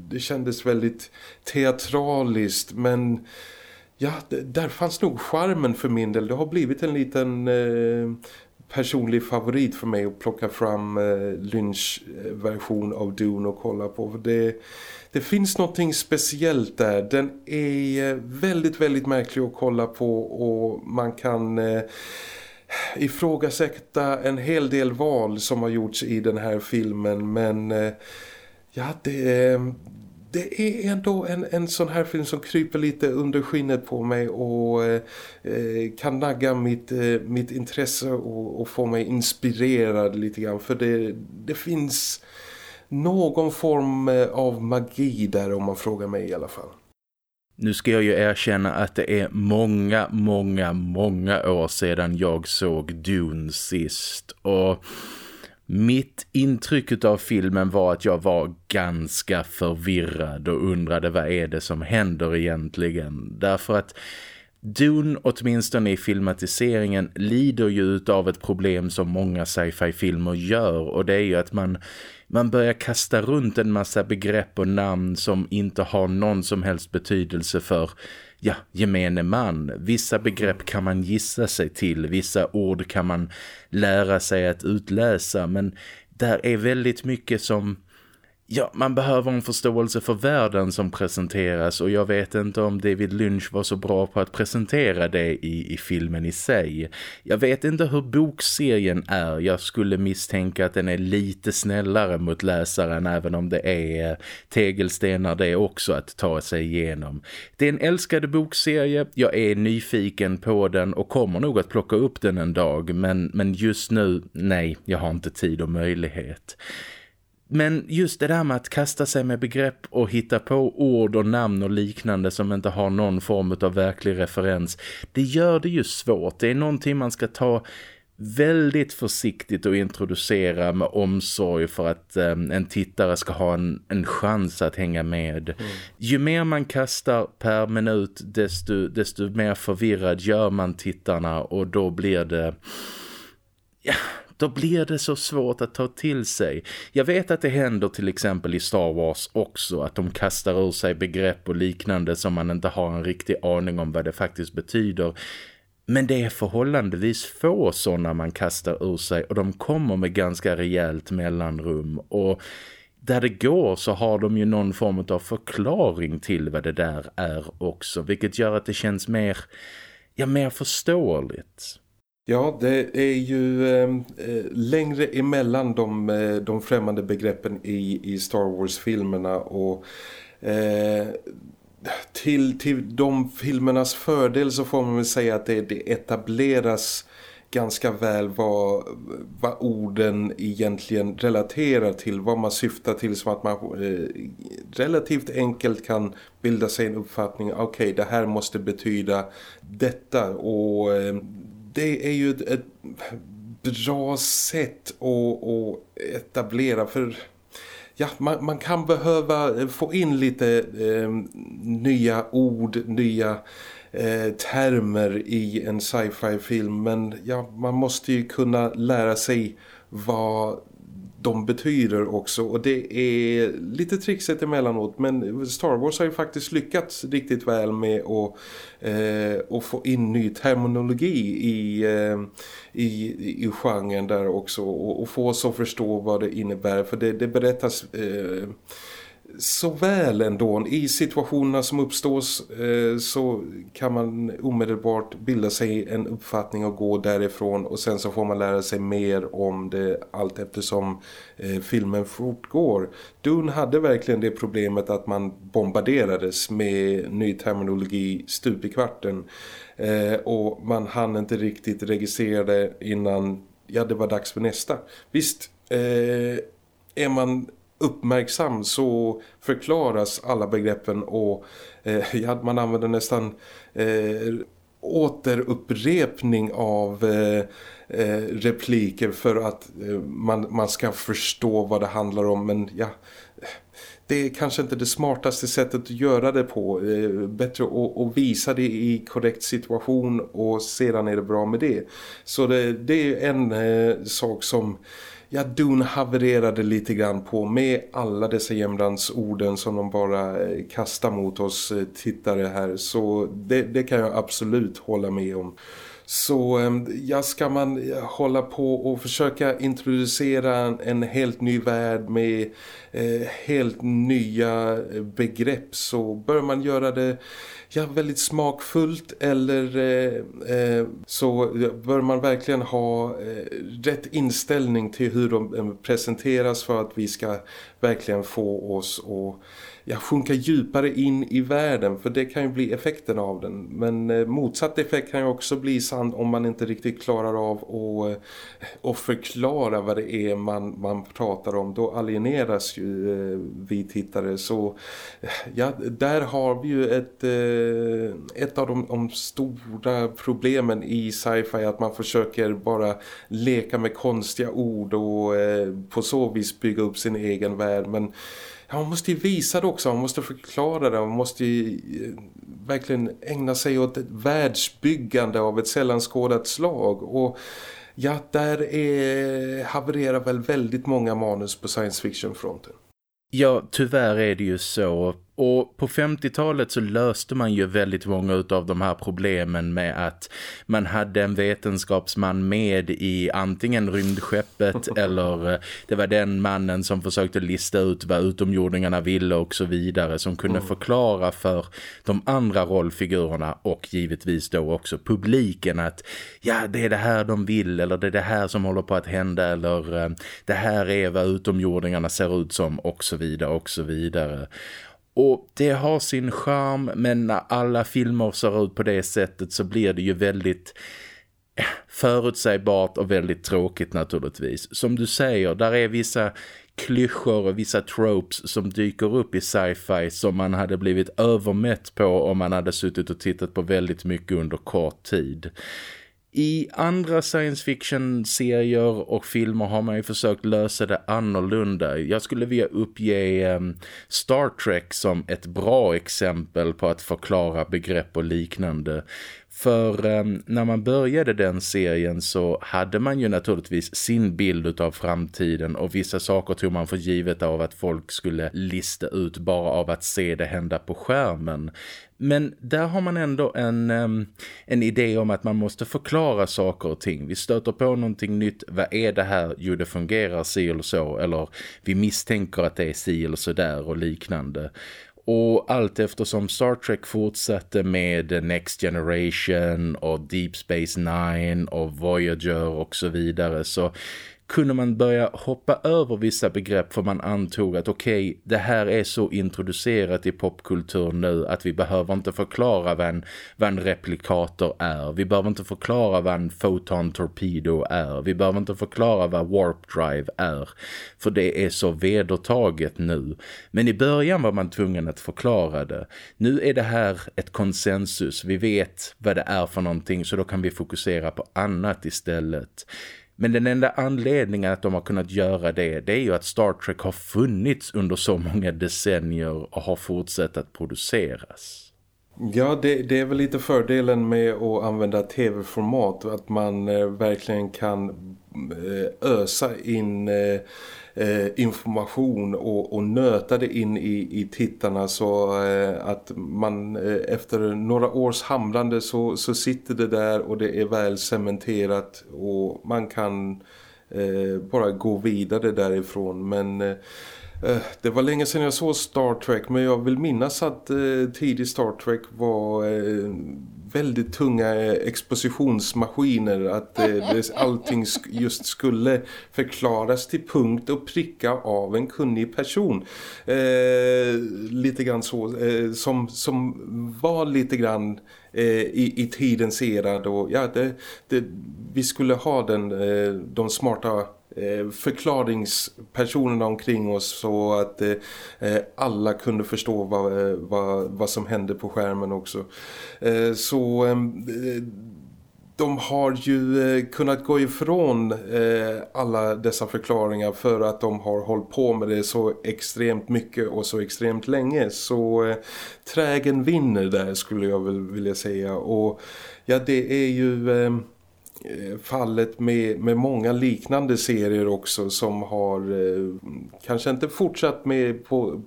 det kändes väldigt teatraliskt men ja, där fanns nog charmen för min del. Det har blivit en liten eh, personlig favorit för mig att plocka fram eh, Lynch version av Dune och kolla på. För det, det finns någonting speciellt där. Den är eh, väldigt, väldigt märklig att kolla på och man kan eh, ifrågasätta en hel del val som har gjorts i den här filmen. Men eh, ja, det, eh, det är ändå en, en sån här film som kryper lite under skinnet på mig och eh, kan nagga mitt, eh, mitt intresse och, och, få mig inspirerad lite grann. För det, det finns någon form eh, av magi där om man frågar mig i alla fall. Nu ska jag ju erkänna att det är många, många, många år sedan jag såg Dune sist och mitt intryck av filmen var att jag var ganska förvirrad och undrade vad är det som händer egentligen. Därför att Dune, åtminstone i filmatiseringen, lider ju av ett problem som många sci-fi-filmer gör och det är ju att man, man börjar kasta runt en massa begrepp och namn som inte har någon som helst betydelse för ja, gemene man. Vissa begrepp kan man gissa sig till, vissa ord kan man lära sig att utläsa men där är väldigt mycket som Ja, man behöver en förståelse för världen som presenteras och jag vet inte om David Lynch var så bra på att presentera det i, i filmen i sig. Jag vet inte hur bokserien är. Jag skulle misstänka att den är lite snällare mot läsaren även om det är tegelstenar det också att ta sig igenom. Det är en älskade bokserie. Jag är nyfiken på den och kommer nog att plocka upp den en dag men, men just nu, nej, jag har inte tid och möjlighet. Men just det där med att kasta sig med begrepp och hitta på ord och namn och liknande som inte har någon form av verklig referens, det gör det ju svårt. Det är någonting man ska ta väldigt försiktigt och introducera med omsorg för att um, en tittare ska ha en, en chans att hänga med. Mm. Ju mer man kastar per minut desto, desto mer förvirrad gör man tittarna och då blir det... Ja, då blir det så svårt att ta till sig. Jag vet att det händer till exempel i Star Wars också att de kastar ur sig begrepp och liknande som man inte har en riktig aning om vad det faktiskt betyder. Men det är förhållandevis få sådana man kastar ur sig och de kommer med ganska rejält mellanrum och där det går så har de ju någon form av förklaring till vad det där är också vilket gör att det känns mer, ja, mer förståeligt. Ja, det är ju ehm, eh, längre emellan de, eh, de främmande begreppen i, i Star Wars-filmerna och eh, till, till de filmernas fördel så får man väl säga att det, det etableras ganska väl vad, vad orden egentligen relaterar till, vad man syftar till så att man eh, relativt enkelt kan bilda sig en uppfattning, okej okay, det här måste betyda detta och eh, det är ju ett, ett bra sätt att, att etablera för ja, man, man kan behöva få in lite eh, nya ord, nya eh, termer i en sci-fi film men ja, man måste ju kunna lära sig vad de betyder också. Och det är lite trixigt emellanåt men Star Wars har ju faktiskt lyckats riktigt väl med att, eh, att få in ny terminologi i, eh, i, i genren där också och, och få oss att förstå vad det innebär. För det, det berättas eh, så väl ändå. I situationerna som uppstås eh, så kan man omedelbart bilda sig en uppfattning och gå därifrån och sen så får man lära sig mer om det allt eftersom eh, filmen fortgår. Dune hade verkligen det problemet att man bombarderades med ny terminologi stup i kvarten eh, och man hann inte riktigt registrera det innan ja, det var dags för nästa. Visst, eh, är man uppmärksam så förklaras alla begreppen och eh, ja, man använder nästan eh, återupprepning av eh, eh, repliker för att eh, man, man ska förstå vad det handlar om men ja det är kanske inte det smartaste sättet att göra det på. Eh, bättre att, att, visa det i korrekt situation och sedan är det bra med det. Så det, det är en eh, sak som ja, Dune havererade lite grann på med alla dessa jämlandsorden som de bara eh, kastar mot oss eh, tittare här. Så det, det kan jag absolut hålla med om. Så ehm, ja, ska man eh, hålla på och försöka introducera en helt ny värld med eh, helt nya begrepp så bör man göra det ja, väldigt smakfullt eller eh, eh, så bör man verkligen ha eh, rätt inställning till hur de eh, presenteras för att vi ska verkligen få oss att ja, sjunka djupare in i världen för det kan ju bli effekten av den. Men eh, motsatt effekt kan ju också bli sann om man inte riktigt klarar av att, att eh, förklara vad det är man, man pratar om. Då alieneras ju eh, vi tittare så eh, ja, där har vi ju ett, eh, ett av de, de stora problemen i sci-fi att man försöker bara leka med konstiga ord och eh, på så vis bygga upp sin egen värld men ja, man måste ju visa det också, man måste förklara det, man måste ju eh, verkligen ägna sig åt ett världsbyggande av ett sällan skådat slag. Och ja, där är, havererar väl väldigt många manus på science fiction-fronten. Ja, tyvärr är det ju så och på 50-talet så löste man ju väldigt många av de här problemen med att man hade en vetenskapsman med i antingen rymdskeppet eller eh, det var den mannen som försökte lista ut vad utomjordingarna ville och så vidare som kunde mm. förklara för de andra rollfigurerna och givetvis då också publiken att ja det är det här de vill eller det är det här som håller på att hända eller eh, det här är vad utomjordingarna ser ut som och så vidare och så vidare. Och det har sin charm men när alla filmer ser ut på det sättet så blir det ju väldigt eh, förutsägbart och väldigt tråkigt naturligtvis. Som du säger, där är vissa klyschor och vissa tropes som dyker upp i sci-fi som man hade blivit övermätt på om man hade suttit och tittat på väldigt mycket under kort tid. I andra science fiction-serier och filmer har man ju försökt lösa det annorlunda. Jag skulle vilja uppge ehm, Star Trek som ett bra exempel på att förklara begrepp och liknande. För um, när man började den serien så hade man ju naturligtvis sin bild av framtiden och vissa saker tog man för givet av att folk skulle lista ut bara av att se det hända på skärmen. Men där har man ändå en, um, en idé om att man måste förklara saker och ting. Vi stöter på någonting nytt. Vad är det här? Jo, det fungerar si eller så. Eller vi misstänker att det är si eller så där och liknande. Och allt eftersom Star Trek fortsatte med Next Generation och Deep Space Nine och Voyager och så vidare så kunde man börja hoppa över vissa begrepp för man antog att okej, okay, det här är så introducerat i popkultur nu att vi behöver inte förklara vad en, vad en replikator är. Vi behöver inte förklara vad en photon torpedo är. Vi behöver inte förklara vad warp drive är. För det är så vedertaget nu. Men i början var man tvungen att förklara det. Nu är det här ett konsensus. Vi vet vad det är för någonting så då kan vi fokusera på annat istället. Men den enda anledningen att de har kunnat göra det, det är ju att Star Trek har funnits under så många decennier och har fortsatt att produceras. Ja, det, det, är väl lite fördelen med att använda tv-format. Att man eh, verkligen kan eh, ösa in eh, eh, information och, och nöta det in i, i tittarna så eh, att man eh, efter några års hamrande så, så sitter det där och det är väl cementerat och man kan eh, bara gå vidare därifrån. Men Eh, Eh, det var länge sedan jag såg Star Trek men jag vill minnas att eh, tidig Star Trek var eh, väldigt tunga eh, expositionsmaskiner att eh, allting sk just skulle förklaras till punkt och pricka av en kunnig person. Eh, lite grann så som, som var lite grann i, i tidens era då ja, det, det, vi skulle ha den, de smarta Eh, förklaringspersonerna omkring oss så att eh, eh, alla kunde förstå vad, vad, vad som hände på skärmen också. så de har ju kunnat gå ifrån alla dessa förklaringar för att de har hållit på med det så extremt mycket och så extremt länge. Så trägen vinner där skulle jag väl vilja säga. Och ja, det är ju Eh, fallet med, med många liknande serier också som har eh, kanske inte fortsatt med på,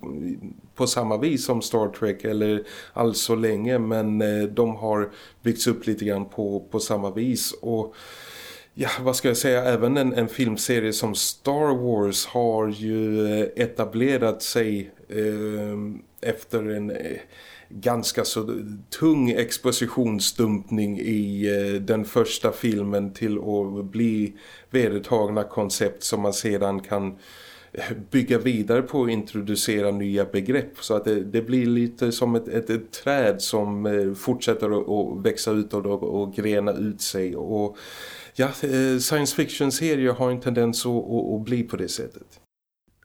på samma vis som Star Trek eller alls så länge men eh, de har byggts upp lite grann på, på samma vis. Och ja, vad ska jag säga, även en, en filmserie som Star Wars har ju eh, etablerat sig eh, efter en eh, ganska så tung expositionsdumpning i eh, den första filmen till att bli vedertagna koncept som man sedan kan eh, bygga vidare på och introducera nya begrepp. Så att det, det blir lite som ett, ett, ett, träd som eh, fortsätter att, växa ut och, och grena ut sig. Och ja, science fiction-serier har en tendens att, att, att bli på det sättet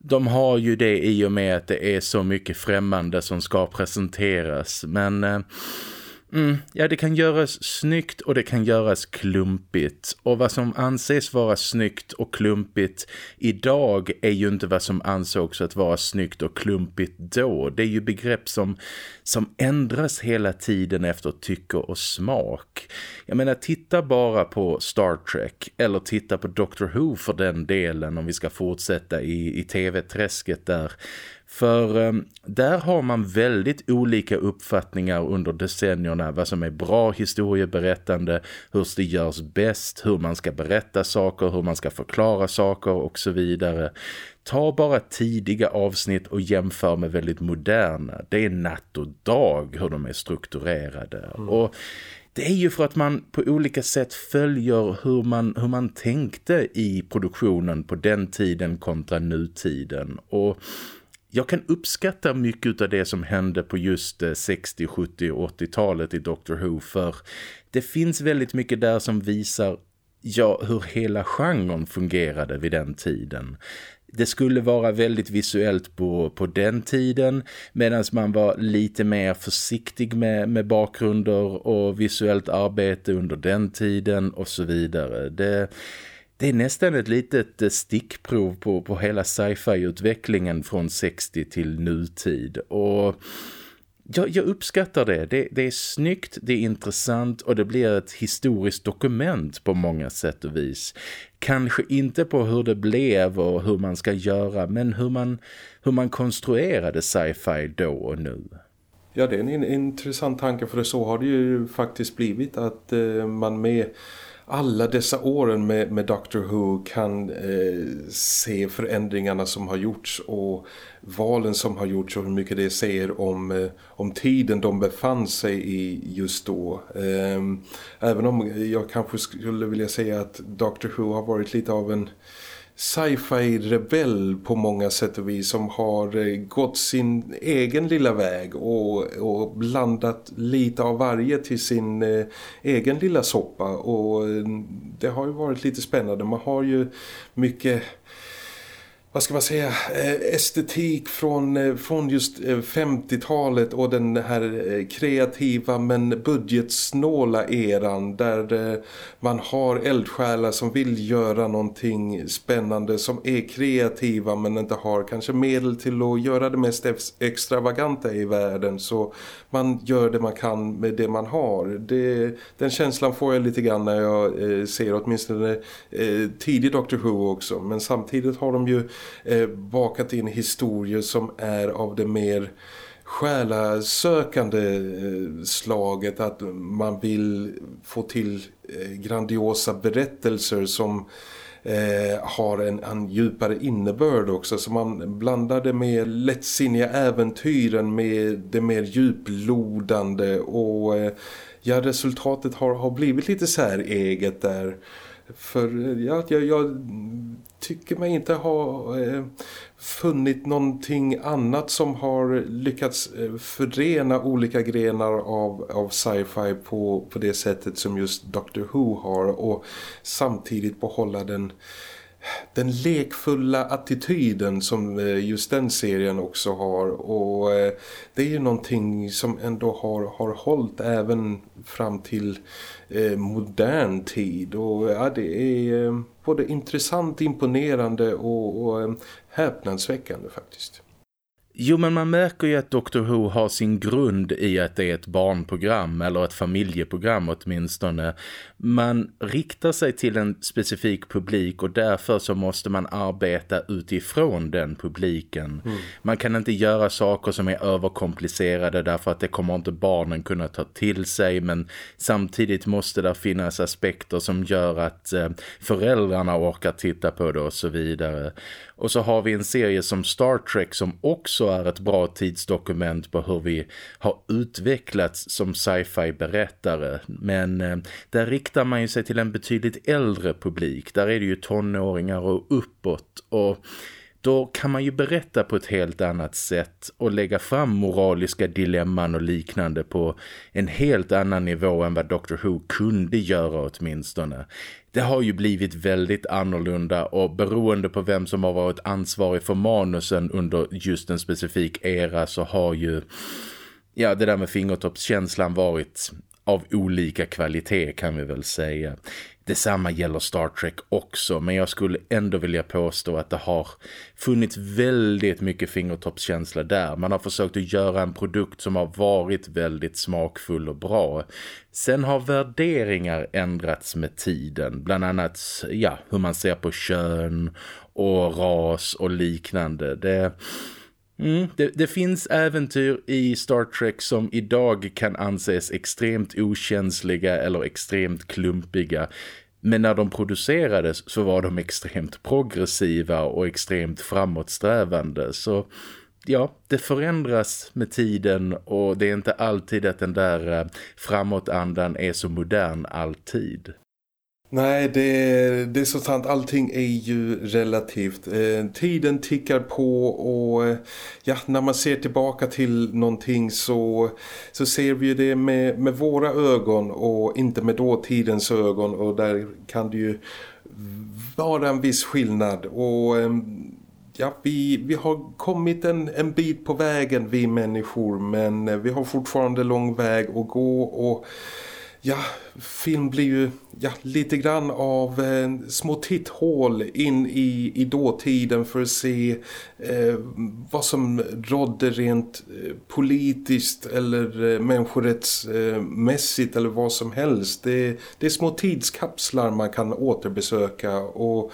de har ju det i och med att det är så mycket främmande som ska presenteras. Men eh, Mm, ja, det kan göras snyggt och det kan göras klumpigt. Och vad som anses vara snyggt och klumpigt idag är ju inte vad som ansågs att vara snyggt och klumpigt då. Det är ju begrepp som, som ändras hela tiden efter tycke och smak. Jag menar, titta bara på Star Trek eller titta på Doctor Who för den delen om vi ska fortsätta i, i tv-träsket där för um, där har man väldigt olika uppfattningar under decennierna vad som är bra historieberättande, hur det görs bäst, hur man ska berätta saker, hur man ska förklara saker och så vidare. Ta bara tidiga avsnitt och jämför med väldigt moderna. Det är natt och dag hur de är strukturerade. Mm. Och det är ju för att man på olika sätt följer hur man, hur man tänkte i produktionen på den tiden kontra nutiden. Och jag kan uppskatta mycket av det som hände på just 60, 70 och 80-talet i Doctor Who för det finns väldigt mycket där som visar ja, hur hela genren fungerade vid den tiden. Det skulle vara väldigt visuellt på, på den tiden medan man var lite mer försiktig med, med bakgrunder och visuellt arbete under den tiden och så vidare. Det det är nästan ett litet eh, stickprov på, på hela sci-fi-utvecklingen från 60 till nutid. Och jag, jag uppskattar det. det. Det är snyggt, det är intressant och det blir ett historiskt dokument på många sätt och vis. Kanske inte på hur det blev och hur man ska göra men hur man, hur man konstruerade sci-fi då och nu. Ja, det är en intressant tanke för det så har det ju faktiskt blivit att eh, man med alla dessa åren med, med Doctor Who kan eh, se förändringarna som har gjorts och valen som har gjorts och hur mycket det säger om, eh, om tiden de befann sig i just då. Eh, även om jag kanske skulle vilja säga att Doctor Who har varit lite av en sci-fi rebell på många sätt och vis som har eh, gått sin egen lilla väg och, och blandat lite av varje till sin eh, egen lilla soppa och eh, det har ju varit lite spännande. Man har ju mycket vad ska man säga, eh, estetik från, eh, från just eh, 50-talet och den här kreativa men budgetsnåla eran där man har eldsjälar som vill göra någonting spännande som är kreativa men inte har kanske medel till att göra det mest extravaganta i världen så man gör det man kan med det man har. Det, den känslan får jag lite grann när jag ser åtminstone tidig Doctor Who också men samtidigt har de ju eh, bakat in historier som är av det mer själasökande eh, slaget att man vill få till eh, grandiosa berättelser som eh, har en, en djupare innebörd också. Så man blandar det med lättsinniga äventyren med det mer djuplodande och eh, ja resultatet har, har blivit lite säreget där för ja, jag, jag tycker mig inte ha eh, funnit någonting annat som har lyckats eh, förena olika grenar av, av sci-fi på, på det sättet som just Doctor Who har och samtidigt behålla den den lekfulla attityden som eh, just den serien också har. Och eh, det är ju någonting som ändå har, har hållit även fram till eh, modern tid och ja, det är eh, både intressant, imponerande och, och eh, häpnadsväckande faktiskt. Jo men man märker ju att Doctor Who har sin grund i att det är ett barnprogram eller ett familjeprogram åtminstone. Man riktar sig till en specifik publik och därför så måste man arbeta utifrån den publiken. Mm. Man kan inte göra saker som är överkomplicerade därför att det kommer inte barnen kunna ta till sig men samtidigt måste det finnas aspekter som gör att eh, föräldrarna orkar titta på det och så vidare. Och så har vi en serie som Star Trek som också är ett bra tidsdokument på hur vi har utvecklats som sci-fi berättare. Men eh, där riktar man ju sig till en betydligt äldre publik. Där är det ju tonåringar och uppåt och då kan man ju berätta på ett helt annat sätt och lägga fram moraliska dilemman och liknande på en helt annan nivå än vad Doctor Who kunde göra åtminstone. Det har ju blivit väldigt annorlunda och beroende på vem som har varit ansvarig för manusen under just en specifik era så har ju ja, det där med fingertoppskänslan varit av olika kvalitet kan vi väl säga. Detsamma gäller Star Trek också men jag skulle ändå vilja påstå att det har funnits väldigt mycket fingertoppskänsla där. Man har försökt att göra en produkt som har varit väldigt smakfull och bra. Sen har värderingar ändrats med tiden. Bland annat ja, hur man ser på kön och ras och liknande. Det Mm, det, det, finns äventyr i Star Trek som idag kan anses extremt okänsliga eller extremt klumpiga. Men när de producerades så var de extremt progressiva och extremt framåtsträvande. Så ja, det förändras med tiden och det är inte alltid att den där eh, framåtandan är så modern alltid. Nej, det, det är så sant. Allting är ju relativt. Eh, tiden tickar på och eh, ja, när man ser tillbaka till någonting så, så ser vi det med, med våra ögon och inte med dåtidens ögon och där kan det ju vara en viss skillnad och... Eh, ja, vi, vi har kommit en, en bit på vägen vi människor men eh, vi har fortfarande lång väg att gå och ja, film blir ju ja, lite grann av eh, små titthål in i, i dåtiden för att se eh, vad som rådde rent eh, politiskt eller eh, människorättsmässigt eller vad som helst. Det, det är små tidskapslar man kan återbesöka och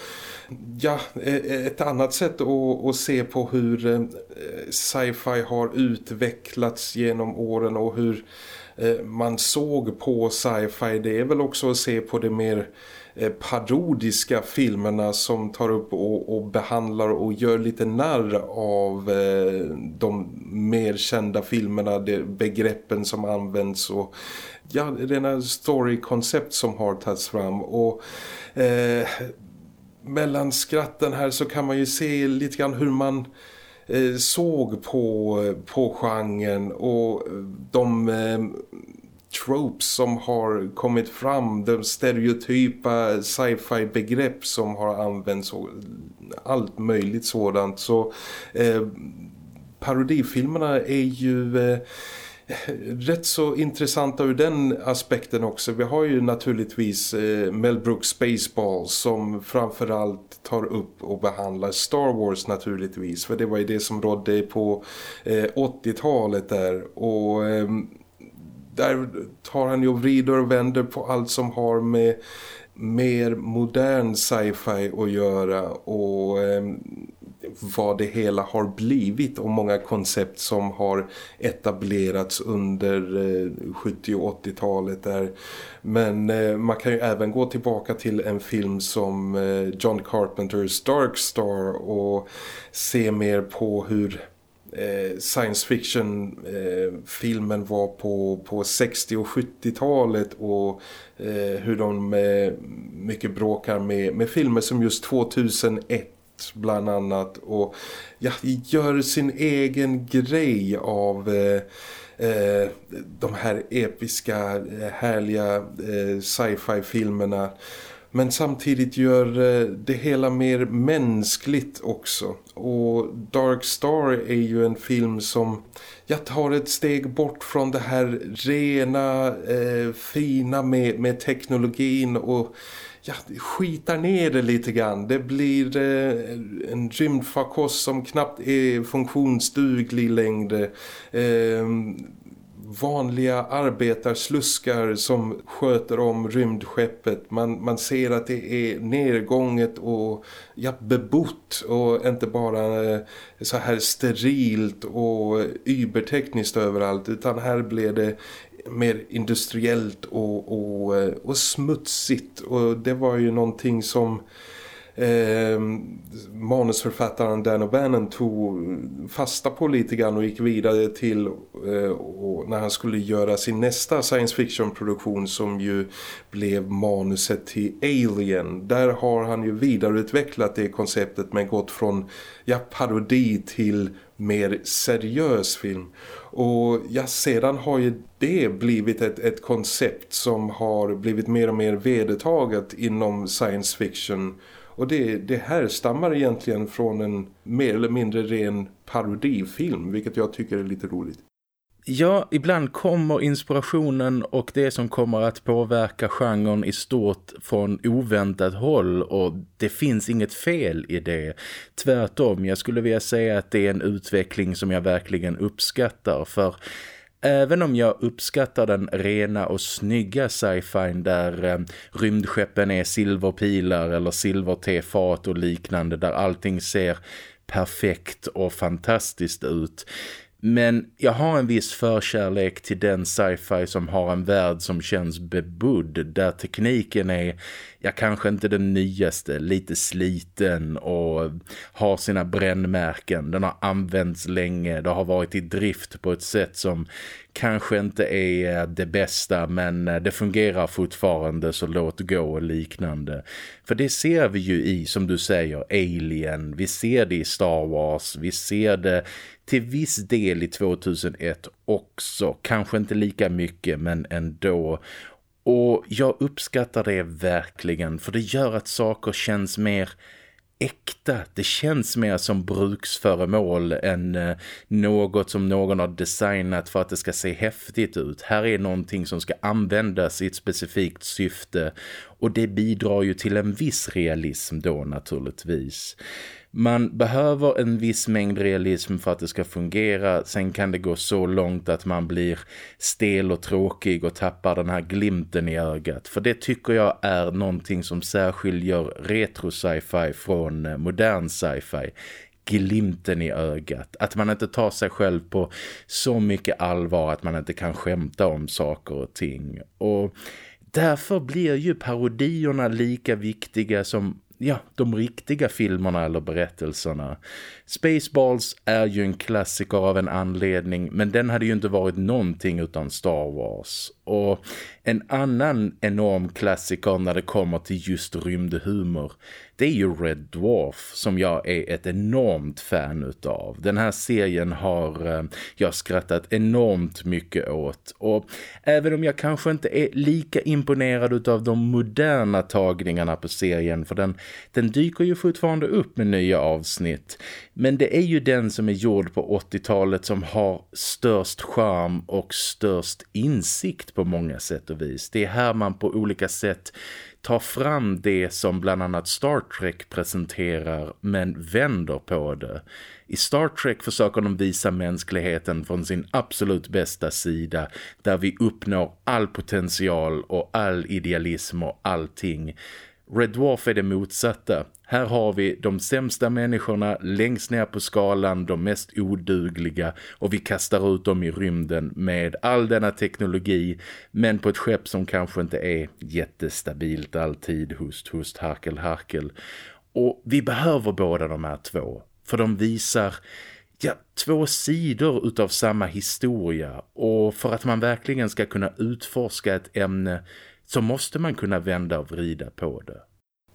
ja, e, e, ett annat sätt att, att se på hur eh, sci-fi har utvecklats genom åren och hur Eh, man såg på sci-fi. Det är väl också att se på det mer eh, parodiska filmerna som tar upp och, och, behandlar och gör lite narr av eh, de mer kända filmerna, de begreppen som används och ja, rena storykoncept som har tagits fram. Och eh, mellan skratten här så kan man ju se lite grann hur man Eh, Eh, såg på, på genren och de eh, tropes som har kommit fram, de stereotypa sci-fi begrepp som har använts och allt möjligt sådant. Så eh, parodifilmerna är ju... Eh, rätt så intressanta ur den aspekten också. Vi har ju naturligtvis eh, Mel Brooks Spaceballs som framförallt tar upp och behandlar Star Wars naturligtvis. För det var ju det som rådde på eh, 80-talet där. Och ehm, där tar han ju och vrider och vänder på allt som har med mer modern sci-fi att göra och ehm, vad det hela har blivit och många koncept som har etablerats under eh, 70- och 80-talet där. Men eh, man kan ju även gå tillbaka till en film som eh, John Carpenters Dark Star och se mer på hur science fiction filmen var på, på 60- och 70-talet och hur de mycket bråkar med, med filmer som just 2001 bland annat och ja, gör sin egen grej av eh, eh, de här episka eh, härliga eh, sci-fi filmerna men samtidigt gör eh, det hela mer mänskligt också. Och Dark Star är ju en film som jag tar ett steg bort från det här rena, eh, fina med, med teknologin och ja, skitar ner det lite grann. Det blir eh, en rymdfarkost som knappt är funktionsduglig längre. Eh, vanliga arbetarsluskar som sköter om rymdskeppet. Man, man ser att det är nedgånget och ja, bebott och inte bara eh, så här sterilt och eh, ybertekniskt överallt utan här blir det mer industriellt och, och, eh, och smutsigt och det var ju någonting som eh, manusförfattaren Dan O'Bannon tog fasta på lite grann och gick vidare till eh, när han skulle göra sin nästa science fiction produktion som ju blev manuset till Alien. Där har han ju vidareutvecklat det konceptet men gått från ja, parodi till mer seriös film. Och ja, sedan har ju det blivit ett, ett koncept som har blivit mer och mer vedertaget inom science fiction- och det, det här stammar egentligen från en mer eller mindre ren parodifilm, vilket jag tycker är lite roligt. Ja, ibland kommer inspirationen och det som kommer att påverka genren i stort från oväntat håll och det finns inget fel i det. Tvärtom, jag skulle vilja säga att det är en utveckling som jag verkligen uppskattar för Även om jag uppskattar den rena och snygga sci-fi där eh, rymdskeppen är silverpilar eller silvertefat och liknande där allting ser perfekt och fantastiskt ut men jag har en viss förkärlek till den sci-fi som har en värld som känns bebodd. Där tekniken är, ja kanske inte den nyaste, lite sliten och har sina brännmärken. Den har använts länge, det har varit i drift på ett sätt som kanske inte är det bästa men eh, det fungerar fortfarande så låt gå och liknande. För det ser vi ju i, som du säger, Alien, vi ser det i Star Wars, vi ser det till viss del i 2001 också. Kanske inte lika mycket men ändå. Och jag uppskattar det verkligen för det gör att saker känns mer äkta. Det känns mer som bruksföremål än eh, något som någon har designat för att det ska se häftigt ut. Här är någonting som ska användas i ett specifikt syfte och det bidrar ju till en viss realism då naturligtvis. Man behöver en viss mängd realism för att det ska fungera. Sen kan det gå så långt att man blir stel och tråkig och tappar den här glimten i ögat. För det tycker jag är någonting som särskiljer retro sci-fi från eh, modern sci-fi glimten i ögat. Att man inte tar sig själv på så mycket allvar att man inte kan skämta om saker och ting. Och därför blir ju parodierna lika viktiga som ja, de riktiga filmerna eller berättelserna. Spaceballs är ju en klassiker av en anledning men den hade ju inte varit någonting utan Star Wars. Och en annan enorm klassiker när det kommer till just rymdhumor det är ju Red Dwarf som jag är ett enormt fan utav. Den här serien har eh, jag skrattat enormt mycket åt. Och även om jag kanske inte är lika imponerad utav de moderna tagningarna på serien för den, den dyker ju fortfarande upp med nya avsnitt. Men det är ju den som är gjord på 80-talet som har störst charm och störst insikt på många sätt och vis. Det är här man på olika sätt tar fram det som bland annat Star Trek presenterar men vänder på det. I Star Trek försöker de visa mänskligheten från sin absolut bästa sida där vi uppnår all potential och all idealism och allting. Red Dwarf är det motsatta. Här har vi de sämsta människorna längst ner på skalan, de mest odugliga och vi kastar ut dem i rymden med all denna teknologi men på ett skepp som kanske inte är jättestabilt alltid, hust, hust, harkel, harkel. Och vi behöver båda de här två för de visar ja, två sidor utav samma historia och för att man verkligen ska kunna utforska ett ämne så måste man kunna vända och vrida på det.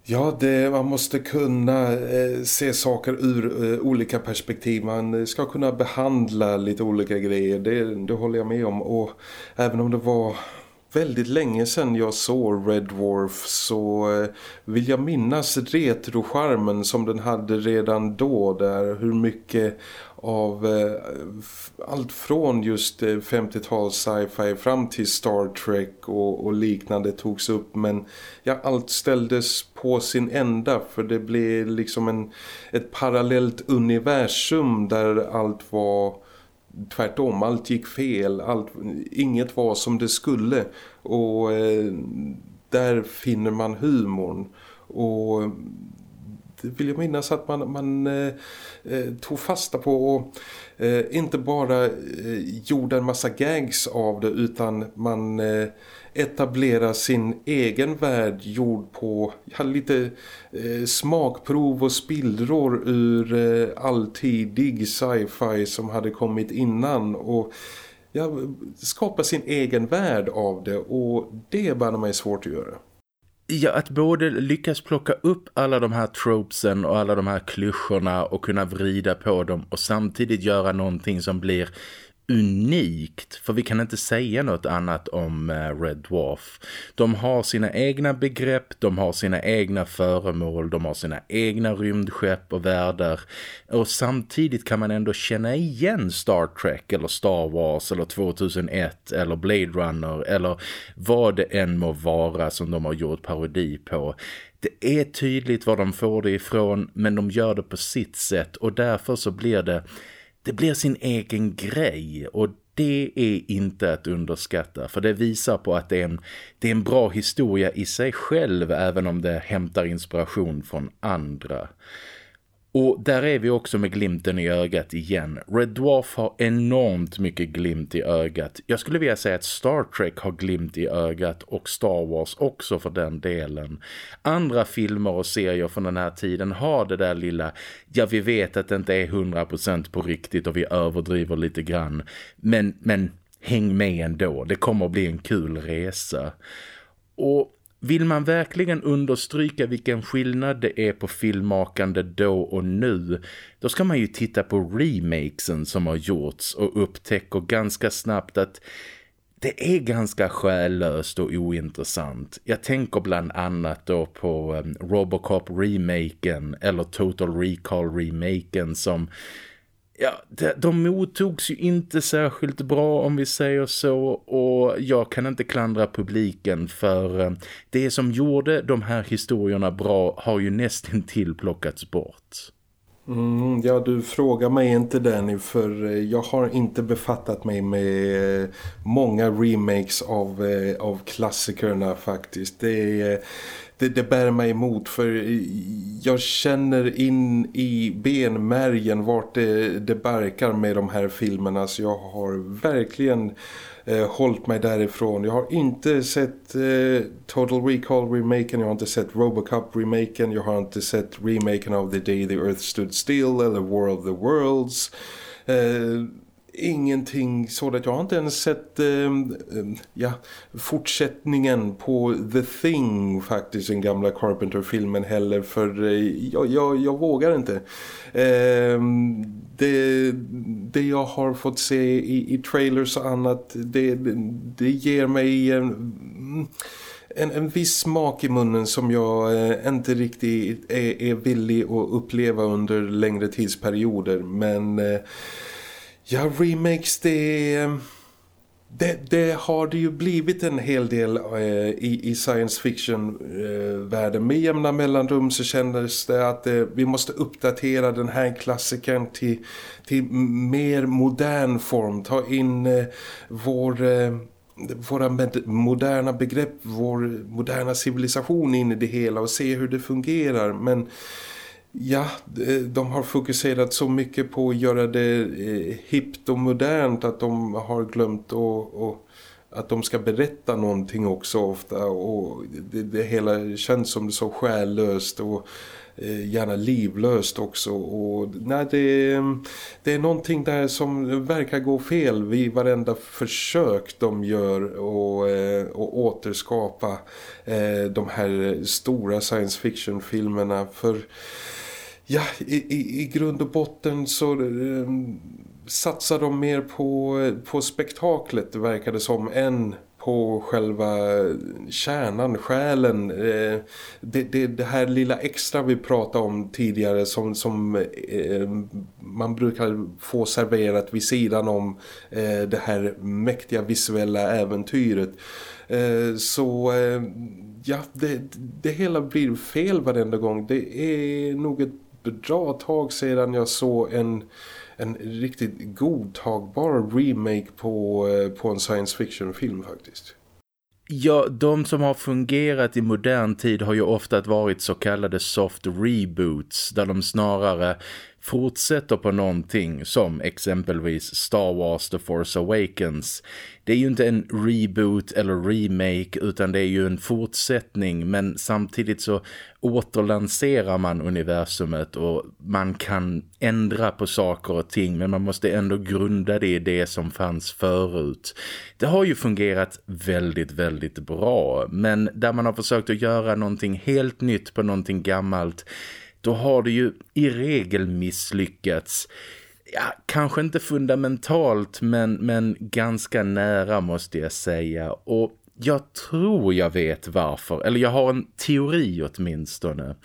Ja, det, man måste kunna eh, se saker ur eh, olika perspektiv. Man ska kunna behandla lite olika grejer. Det, det håller jag med om. Och även om det var väldigt länge sedan jag såg Red Dwarf så eh, vill jag minnas retroskärmen som den hade redan då där hur mycket av eh, allt från just eh, 50-tals sci-fi fram till Star Trek och, och, liknande togs upp. Men ja, allt ställdes på sin ända för det blev liksom en, ett parallellt universum där allt var tvärtom, allt gick fel, allt, inget var som det skulle. Och eh, där finner man humorn. Och vill jag minnas att man, man eh, eh, tog fasta på och eh, inte bara eh, gjorde en massa gags av det utan man eh, etablerar sin egen värld gjord på ja, lite eh, smakprov och spillror ur eh, alltidig sci-fi som hade kommit innan och ja, skapa sin egen värld av det och det är bara mig svårt att göra. Ja, att både lyckas plocka upp alla de här tropesen och alla de här klyschorna och kunna vrida på dem och samtidigt göra någonting som blir unikt för vi kan inte säga något annat om eh, Red Dwarf. De har sina egna begrepp, de har sina egna föremål, de har sina egna rymdskepp och världar och samtidigt kan man ändå känna igen Star Trek eller Star Wars eller 2001 eller Blade Runner eller vad det än må vara som de har gjort parodi på. Det är tydligt var de får det ifrån men de gör det på sitt sätt och därför så blir det det blir sin egen grej och det är inte att underskatta för det visar på att det är, en, det är en bra historia i sig själv även om det hämtar inspiration från andra. Och där är vi också med glimten i ögat igen. Red Dwarf har enormt mycket glimt i ögat. Jag skulle vilja säga att Star Trek har glimt i ögat och Star Wars också för den delen. Andra filmer och serier från den här tiden har det där lilla, ja vi vet att det inte är 100% på riktigt och vi överdriver lite grann. Men, men häng med ändå, det kommer att bli en kul resa. Och vill man verkligen understryka vilken skillnad det är på filmmakande då och nu, då ska man ju titta på remakesen som har gjorts och upptäcker ganska snabbt att det är ganska själlöst och ointressant. Jag tänker bland annat då på um, Robocop-remaken eller Total Recall-remaken som Ja, de mottogs ju inte särskilt bra om vi säger så och jag kan inte klandra publiken för eh, det som gjorde de här historierna bra har ju nästan tillplockats bort. Mm, ja, du frågar mig inte Danny för eh, jag har inte befattat mig med eh, många remakes av, av klassikerna faktiskt. Det är det, det bär mig emot för jag känner in i benmärgen vart det, det barkar med de här filmerna så jag har verkligen eh, hållit mig därifrån. Jag har inte sett eh, Total Recall remaken, jag har inte sett Robocop remaken, jag har inte sett remaken of The Day the Earth Stood Still eller War of the Worlds. Eh, ingenting sådant. Jag har inte ens sett eh, ja, fortsättningen på The Thing faktiskt, den gamla Carpenter-filmen heller för eh, jag, jag, jag, vågar inte. Eh, det, det jag har fått se i, i trailers och annat det, det, det ger mig en en, en viss smak i munnen som jag eh, inte riktigt är, är villig att uppleva under längre tidsperioder. Men eh, ja, remakes det, det, det har det ju blivit en hel del eh, i, i science fiction-världen. Eh, Med jämna mellanrum så kändes det att eh, vi måste uppdatera den här klassikern till, till mer modern form. Ta in eh, vår eh, våra moderna begrepp, vår moderna civilisation in i det hela och se hur det fungerar. Men ja, eh, de har fokuserat så mycket på att göra det eh, hippt och modernt att de har glömt och, och att de ska berätta någonting också ofta. Och det, det hela känns som så själlöst och eh, gärna livlöst också. Och nej, det, det är någonting där som verkar gå fel vid varenda försök de gör och, och återskapa de här stora science fiction filmerna för ja, i, i, i grund och botten så eh, satsar de mer på, på spektaklet verkar det som än på själva kärnan, själen. Eh, det, det, det, här lilla extra vi pratade om tidigare som, som eh, man brukar få serverat vid sidan om eh, det här mäktiga visuella äventyret. Eh, så eh, ja, det, det hela blir fel varenda gång. Det är nog ett bra tag sedan jag såg en en riktigt godtagbar remake på, eh, på en science fiction film faktiskt. Ja, de som har fungerat i modern tid har ju ofta varit så kallade soft reboots där de snarare fortsätter på någonting som exempelvis Star Wars The Force Awakens. Det är ju inte en reboot eller remake utan det är ju en fortsättning men samtidigt så återlanserar man universumet och man kan ändra på saker och ting men man måste ändå grunda det i det som fanns förut. Det har ju fungerat väldigt, väldigt bra men där man har försökt att göra någonting helt nytt på någonting gammalt då har det ju i regel misslyckats. Ja, kanske inte fundamentalt men, men ganska nära måste jag säga. Och jag tror jag vet varför, eller jag har en teori åtminstone.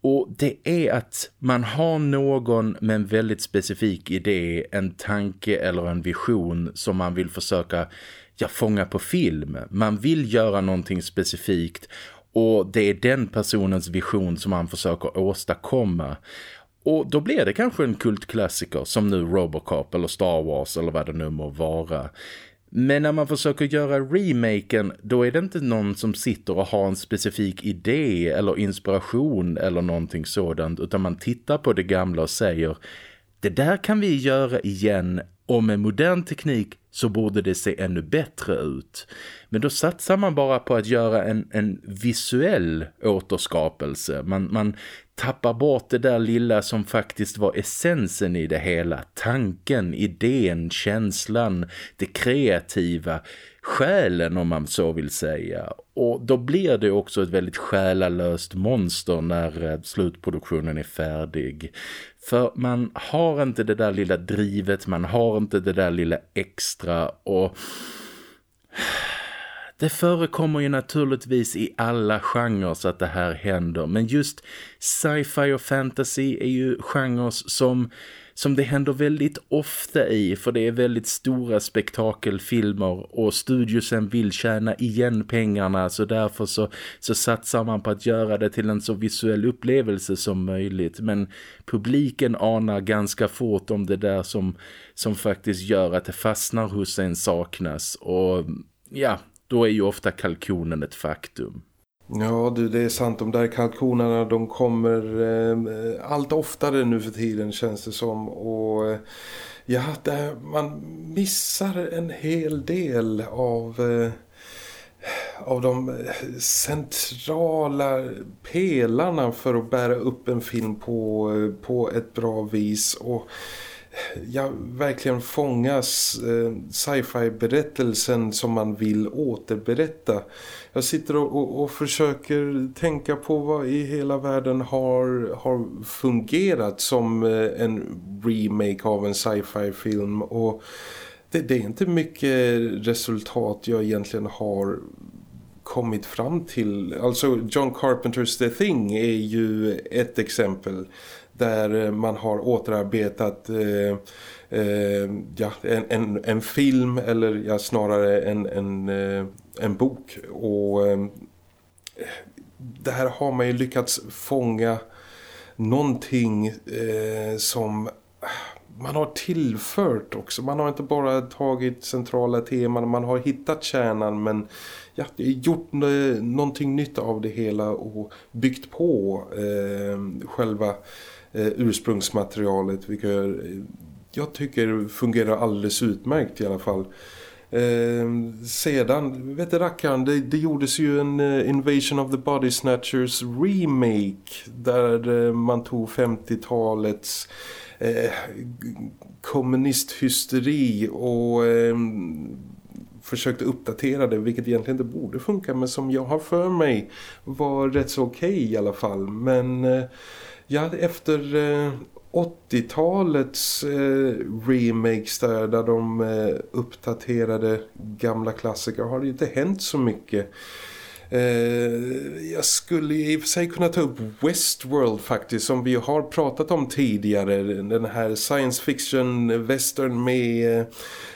Och det är att man har någon med en väldigt specifik idé, en tanke eller en vision som man vill försöka ja, fånga på film. Man vill göra någonting specifikt och det är den personens vision som han försöker åstadkomma. Och då blir det kanske en kultklassiker som nu Robocop eller Star Wars eller vad det nu må vara. Men när man försöker göra remaken då är det inte någon som sitter och har en specifik idé eller inspiration eller någonting sådant utan man tittar på det gamla och säger det där kan vi göra igen och med modern teknik så borde det se ännu bättre ut. Men då satsar man bara på att göra en, en visuell återskapelse. Man, man tappar bort det där lilla som faktiskt var essensen i det hela. Tanken, idén, känslan, det kreativa, själen om man så vill säga. Och då blir det också ett väldigt själalöst monster när eh, slutproduktionen är färdig. För man har inte det där lilla drivet, man har inte det där lilla extra och... Det förekommer ju naturligtvis i alla genrer så att det här händer. Men just sci-fi och fantasy är ju genrer som som det händer väldigt ofta i för det är väldigt stora spektakelfilmer och studiosen vill tjäna igen pengarna så därför så, så satsar man på att göra det till en så visuell upplevelse som möjligt men publiken anar ganska fort om det där som, som faktiskt gör att det fastnar hos en saknas och ja, då är ju ofta kalkonen ett faktum. Ja du, det är sant. De där kalkonerna de kommer eh, allt oftare nu för tiden känns det som. Och eh, ja, där man missar en hel del av... Eh, av de centrala pelarna för att bära upp en film på, eh, på ett bra vis och ja, verkligen fångas eh, sci-fi-berättelsen som man vill återberätta. Jag sitter och, och, och, försöker tänka på vad i hela världen har, har fungerat som eh, en remake av en sci-fi-film och det, det, är inte mycket resultat jag egentligen har kommit fram till. Alltså John Carpenters The Thing är ju ett exempel där eh, man har återarbetat eh, eh, ja, en, en, en, film eller ja, snarare en, en, eh, en bok och eh, där har man ju lyckats fånga någonting eh, som man har tillfört också. Man har inte bara tagit centrala teman, man har hittat kärnan men ja, gjort eh, någonting nytt av det hela och byggt på eh, själva eh, ursprungsmaterialet vilket eh, jag tycker fungerar alldeles utmärkt i alla fall. Eh, sedan, vet du rackaren, det, det gjordes ju en uh, Invasion of the Body Snatchers remake där uh, man tog 50-talets eh, kommunisthysteri och eh, försökte uppdatera det vilket egentligen inte borde funka men som jag har för mig var rätt så okej okay i alla fall. Men eh, ja efter eh, 80-talets eh, remakes där, där de eh, uppdaterade gamla klassiker har det inte hänt så mycket. Eh, jag skulle i och för sig kunna ta upp Westworld faktiskt som vi har pratat om tidigare. Den här science fiction western med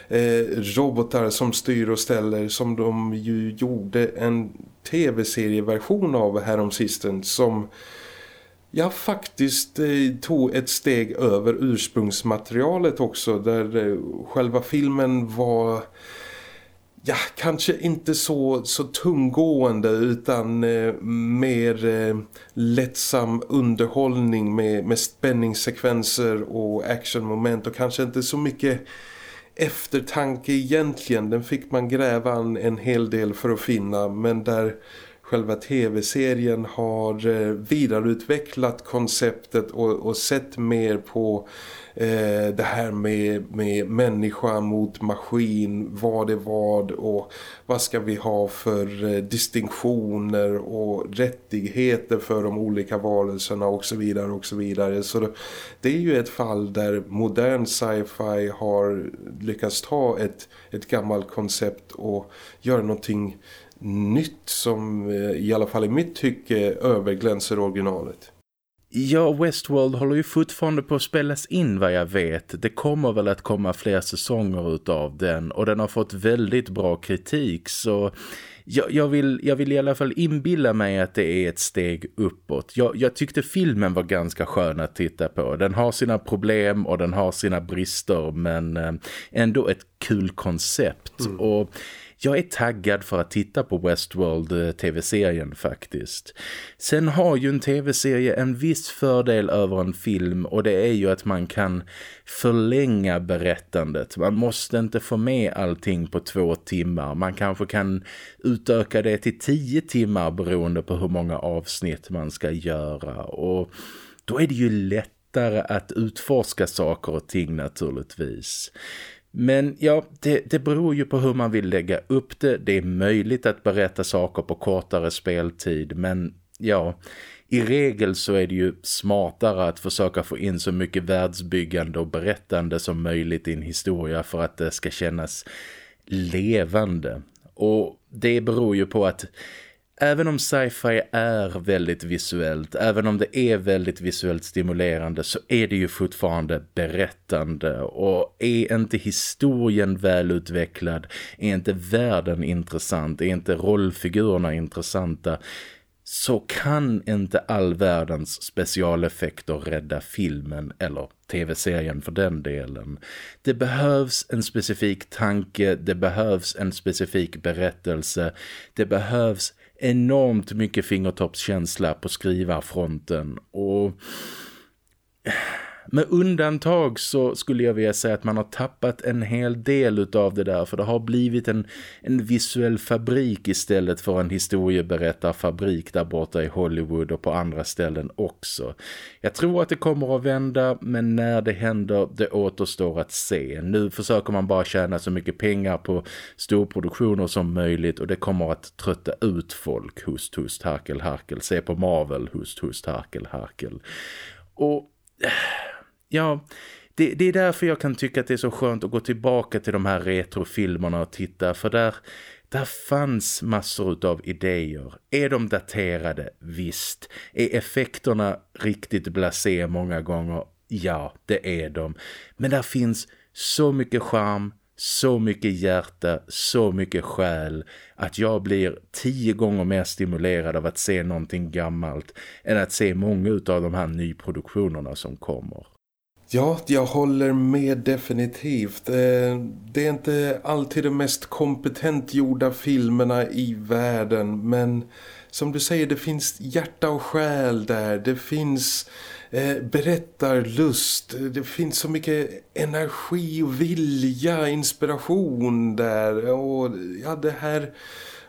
eh, robotar som styr och ställer som de ju gjorde en tv-serieversion av härom sisten som jag faktiskt eh, tog ett steg över ursprungsmaterialet också där eh, själva filmen var ja, kanske inte så, så tunggående utan eh, mer eh, lättsam underhållning med, med spänningssekvenser och actionmoment och kanske inte så mycket eftertanke egentligen. Den fick man gräva en, en hel del för att finna men där själva tv-serien har eh, vidareutvecklat konceptet och, och sett mer på Eh, det här med, med människa mot maskin, vad är vad och vad ska vi ha för eh, distinktioner och rättigheter för de olika varelserna och så vidare och så vidare. Så det, det är ju ett fall där modern sci-fi har lyckats ta ett, ett gammalt koncept och göra någonting nytt som eh, i alla fall i mitt tycke överglänser originalet. Ja, Westworld håller ju fortfarande på att spelas in vad jag vet. Det kommer väl att komma fler säsonger utav den och den har fått väldigt bra kritik så jag, jag, vill, jag vill i alla fall inbilla mig att det är ett steg uppåt. Jag, jag tyckte filmen var ganska skön att titta på. Den har sina problem och den har sina brister men eh, ändå ett kul koncept mm. och jag är taggad för att titta på Westworld-tv-serien eh, faktiskt. Sen har ju en tv-serie en viss fördel över en film och det är ju att man kan förlänga berättandet. Man måste inte få med allting på två timmar. Man kanske kan utöka det till tio timmar beroende på hur många avsnitt man ska göra och då är det ju lättare att utforska saker och ting naturligtvis. Men ja, det, det beror ju på hur man vill lägga upp det. Det är möjligt att berätta saker på kortare speltid men ja, i regel så är det ju smartare att försöka få in så mycket världsbyggande och berättande som möjligt i en historia för att det ska kännas levande. Och det beror ju på att Även om sci-fi är väldigt visuellt, även om det är väldigt visuellt stimulerande så är det ju fortfarande berättande. Och är inte historien välutvecklad, är inte världen intressant, är inte rollfigurerna intressanta? Så kan inte all världens specialeffekter rädda filmen eller tv-serien för den delen. Det behövs en specifik tanke, det behövs en specifik berättelse, det behövs enormt mycket fingertoppskänsla på skrivarfronten och med undantag så skulle jag vilja säga att man har tappat en hel del av det där för det har blivit en, en visuell fabrik istället för en historieberättarfabrik där borta i Hollywood och på andra ställen också. Jag tror att det kommer att vända men när det händer det återstår att se. Nu försöker man bara tjäna så mycket pengar på storproduktioner som möjligt och det kommer att trötta ut folk. Hust, hust, harkel, harkel. Se på Marvel, hust, hust, harkel, harkel. Och ja, det, det, är därför jag kan tycka att det är så skönt att gå tillbaka till de här retrofilmerna och titta. För där, där fanns massor av idéer. Är de daterade? Visst. Är effekterna riktigt blasé många gånger? Ja, det är de. Men där finns så mycket charm, så mycket hjärta, så mycket själ att jag blir tio gånger mer stimulerad av att se någonting gammalt än att se många av de här nyproduktionerna som kommer. Ja, jag håller med definitivt. Eh, det är inte alltid de mest kompetent gjorda filmerna i världen men som du säger, det finns hjärta och själ där. Det finns eh, berättarlust. Det finns så mycket energi och vilja, inspiration där. Och ja, det här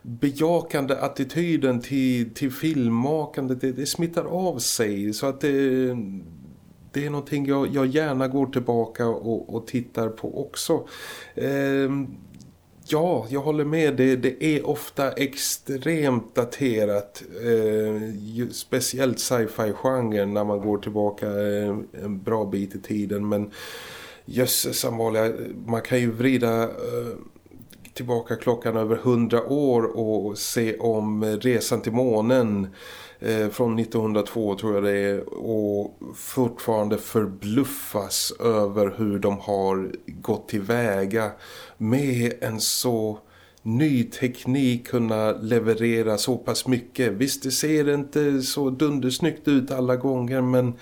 bejakande attityden till, till filmmakandet, det, det smittar av sig. Så att det, det är någonting jag, jag gärna går tillbaka och, och tittar på också. Eh, Ja, jag håller med. Det, det är ofta extremt daterat. Eh, speciellt sci-fi-genren när man går tillbaka eh, en bra bit i tiden. Men jösses Amalia, man kan ju vrida eh, tillbaka klockan över hundra år och se om resan till månen eh, från 1902 tror jag det är och fortfarande förbluffas över hur de har gått tillväga med en så ny teknik kunna leverera så pass mycket. Visst det ser inte så dundersnyggt ut alla gånger men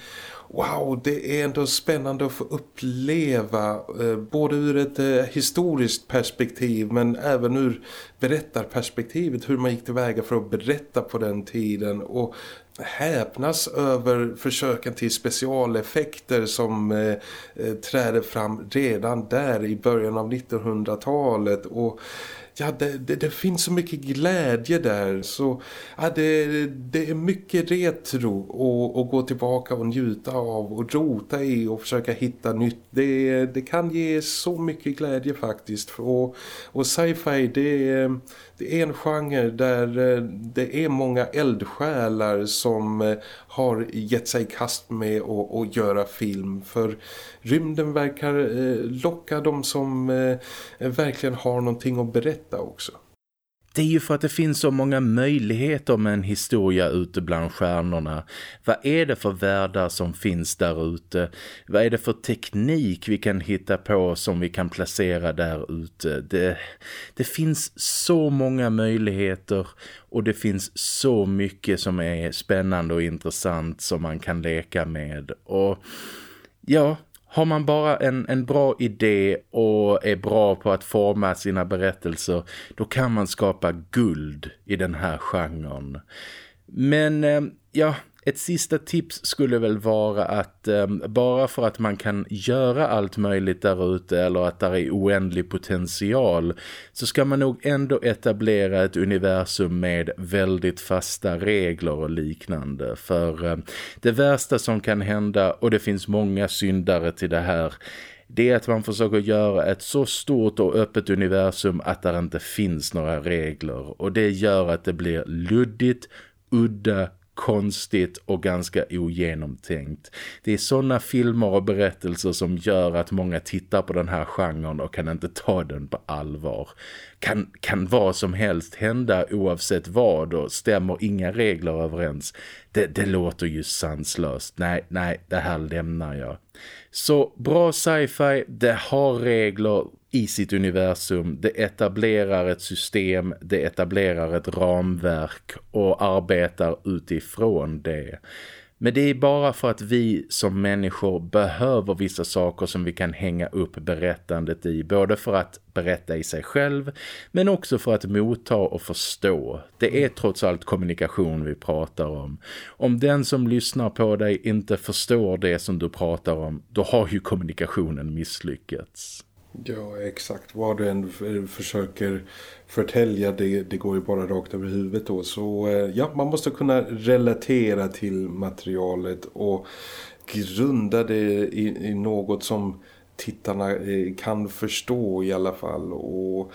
wow, det är ändå spännande att få uppleva eh, både ur ett eh, historiskt perspektiv men även ur berättarperspektivet hur man gick tillväga för att berätta på den tiden och häpnas över försöken till specialeffekter som eh, eh träder fram redan där i början av 1900-talet och ja, det, det, det, finns så mycket glädje där så ja, det, det är mycket retro att gå tillbaka och njuta av och rota i och försöka hitta nytt. Det, det kan ge så mycket glädje faktiskt och, och sci-fi det, det är en genre där eh, det är många eldsjälar som eh, har gett sig i kast med att göra film för rymden verkar eh, locka dem som verkligen har någonting att berätta också. Det är ju för att det finns så många möjligheter med en historia ute bland stjärnorna. Vad är det för världar som finns där ute? Vad är det för teknik vi kan hitta på som vi kan placera där ute? Det, det finns så många möjligheter och det finns så mycket som är spännande och intressant som man kan leka med. Och ja, har man bara en, en bra idé och är bra på att forma sina berättelser då kan man skapa guld i den här genren. Men eh, ja, ett sista tips skulle väl vara att eh, bara för att man kan göra allt möjligt där ute eller att det är oändlig potential så ska man nog ändå etablera ett universum med väldigt fasta regler och liknande. För eh, det värsta som kan hända, och det finns många syndare till det här, det är att man försöker göra ett så stort och öppet universum att det inte finns några regler. Och det gör att det blir luddigt, udda, konstigt och ganska ogenomtänkt. Det är sådana filmer och berättelser som gör att många tittar på den här genren och kan inte ta den på allvar. Kan, kan vad som helst hända oavsett vad och stämmer inga regler överens. Det, det låter ju sanslöst. Nej, nej, det här lämnar jag. Så bra sci-fi, det har regler i sitt universum. Det etablerar ett system, det etablerar ett ramverk och arbetar utifrån det. Men det är bara för att vi som människor behöver vissa saker som vi kan hänga upp berättandet i. Både för att berätta i sig själv men också för att motta och förstå. Det är trots allt kommunikation vi pratar om. Om den som lyssnar på dig inte förstår det som du pratar om, då har ju kommunikationen misslyckats. Ja, exakt. Vad du än försöker förtälja, det, det går ju bara rakt över huvudet då. Så eh, ja, man måste kunna relatera till materialet och grunda det i, i något som tittarna eh, kan förstå i alla fall och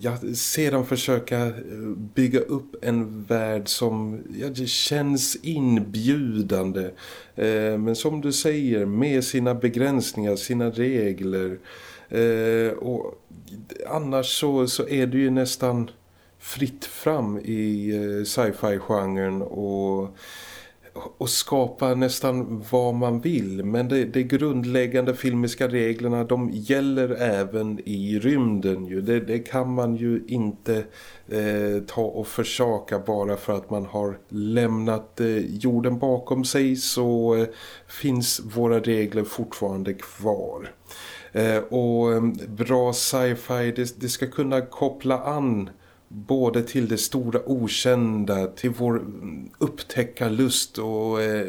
ja, sedan försöka eh, bygga upp en värld som ja, det känns inbjudande men som du säger med sina begränsningar, sina regler Eh, Eh, och annars så, så är det ju nästan fritt fram i eh, sci-fi-genren och, och skapa nästan vad man vill. Men de, de grundläggande filmiska reglerna de gäller även i rymden. Ju. Det, det kan man ju inte eh, ta och försaka bara för att man har lämnat eh, jorden bakom sig så eh, finns våra regler fortfarande kvar. Eh, och bra sci-fi, det, det ska kunna koppla an både till det stora okända, till vår mm, upptäckarlust och eh,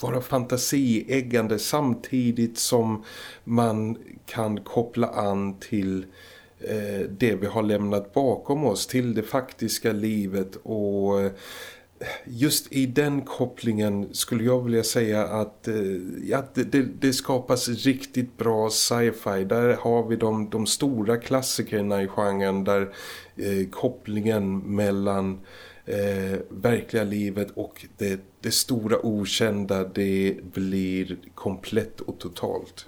vara fantasieggande samtidigt som man kan koppla an till eh, det vi har lämnat bakom oss, till det faktiska livet och just i den kopplingen skulle jag vilja säga att eh, ja, det, det, skapas riktigt bra sci-fi. Där har vi de, de stora klassikerna i genren där eh, kopplingen mellan eh, verkliga livet och det, det stora okända det blir komplett och totalt.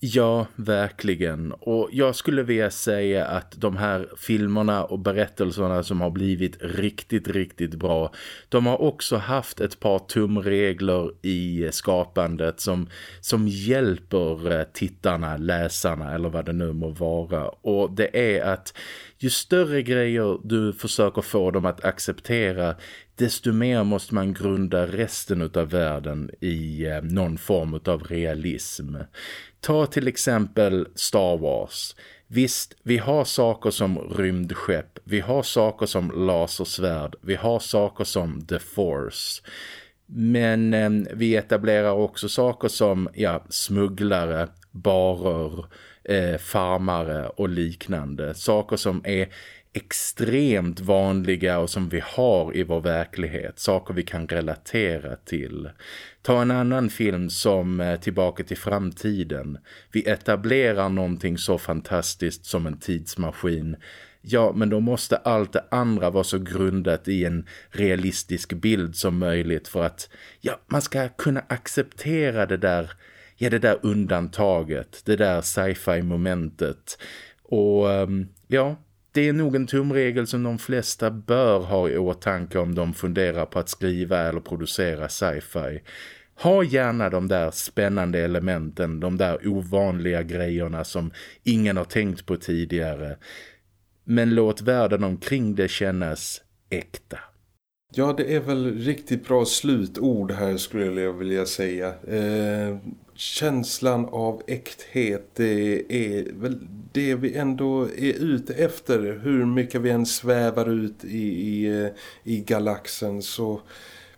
Ja, verkligen. Och jag skulle vilja säga att de här filmerna och berättelserna som har blivit riktigt, riktigt bra, de har också haft ett par tumregler i skapandet som, som hjälper eh, tittarna, läsarna eller vad det nu må vara. Och det är att ju större grejer du försöker få dem att acceptera desto mer måste man grunda resten av världen i eh, någon form av realism. Ta till exempel Star Wars. Visst, vi har saker som rymdskepp, vi har saker som lasersvärd, vi har saker som The Force. Men eh, vi etablerar också saker som ja, smugglare, barer, eh, farmare och liknande. Saker som är extremt vanliga och som vi har i vår verklighet. Saker vi kan relatera till. Ta en annan film som eh, Tillbaka till framtiden. Vi etablerar någonting så fantastiskt som en tidsmaskin. Ja, men då måste allt det andra vara så grundat i en realistisk bild som möjligt för att ja, man ska kunna acceptera det där, ja, det där undantaget, det där sci-fi momentet. Och ehm, ja, det är nog en tumregel som de flesta bör ha i åtanke om de funderar på att skriva eller producera sci-fi. Ha gärna de där spännande elementen, de där ovanliga grejerna som ingen har tänkt på tidigare. Men låt världen omkring det kännas äkta. Ja, det är väl riktigt bra slutord här skulle jag vilja säga. Eh, känslan av äkthet det är väl det vi ändå är ute efter. Hur mycket vi än svävar ut i, i, eh, i galaxen så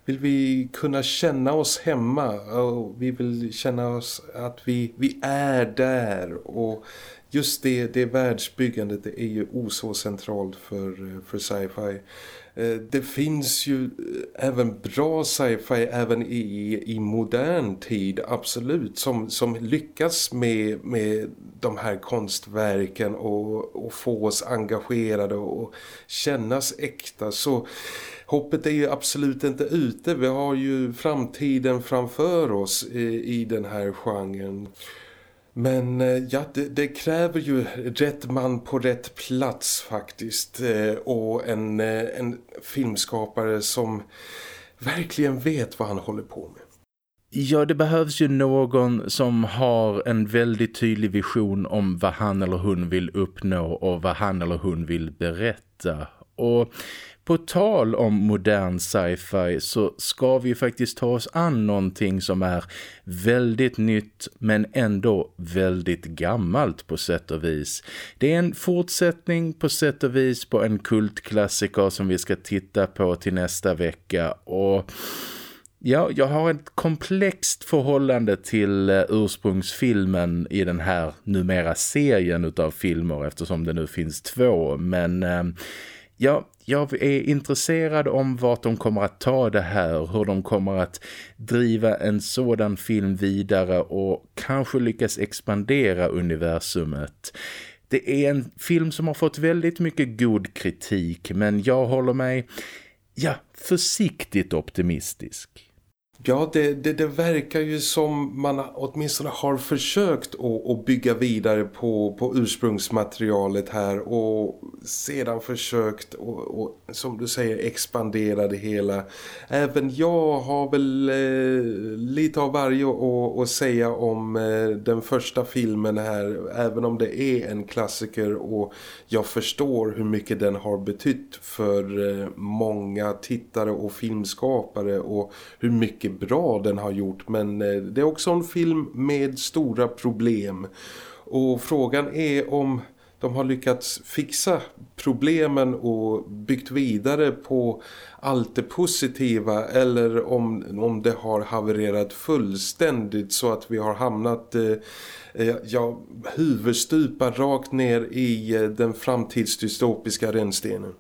vill vi kunna känna oss hemma och vi vill känna oss att vi, vi är där och just det, det världsbyggandet är ju oså centralt för, eh, för sci-fi. Eh, det finns ju eh, även bra sci-fi även i, i modern tid, absolut, som, som lyckas med, med de här konstverken och, och få oss engagerade och kännas äkta. Så hoppet är ju absolut inte ute. Vi har ju framtiden framför oss i, i den här genren. Men eh, ja, det, det, kräver ju rätt man på rätt plats faktiskt. Eh, och en, eh, en filmskapare som verkligen vet vad han håller på med. Ja, det behövs ju någon som har en väldigt tydlig vision om vad han eller hon vill uppnå och vad han eller hon vill berätta. Och på tal om modern sci-fi så ska vi faktiskt ta oss an någonting som är väldigt nytt men ändå väldigt gammalt på sätt och vis. Det är en fortsättning på sätt och vis på en kultklassiker som vi ska titta på till nästa vecka och... Ja, jag har ett komplext förhållande till eh, ursprungsfilmen i den här numera serien utav filmer eftersom det nu finns två. Men eh, ja, jag är intresserad om vart de kommer att ta det här, hur de kommer att driva en sådan film vidare och kanske lyckas expandera universumet. Det är en film som har fått väldigt mycket god kritik men jag håller mig, ja, försiktigt optimistisk. Ja, det, det, det, verkar ju som man åtminstone har försökt att, att bygga vidare på, på ursprungsmaterialet här och sedan försökt och, och, som du säger expandera det hela. Även jag har väl eh, lite av varje att säga om eh, den första filmen här även om det är en klassiker och jag förstår hur mycket den har betytt för eh, många tittare och filmskapare och hur mycket mycket bra den har gjort men eh, det är också en film med stora problem. Och frågan är om de har lyckats fixa problemen och byggt vidare på allt det positiva eller om, om det har havererat fullständigt så att vi har hamnat eh, eh ja, huvudstupa rakt ner i eh, den framtidsdystopiska rännstenen.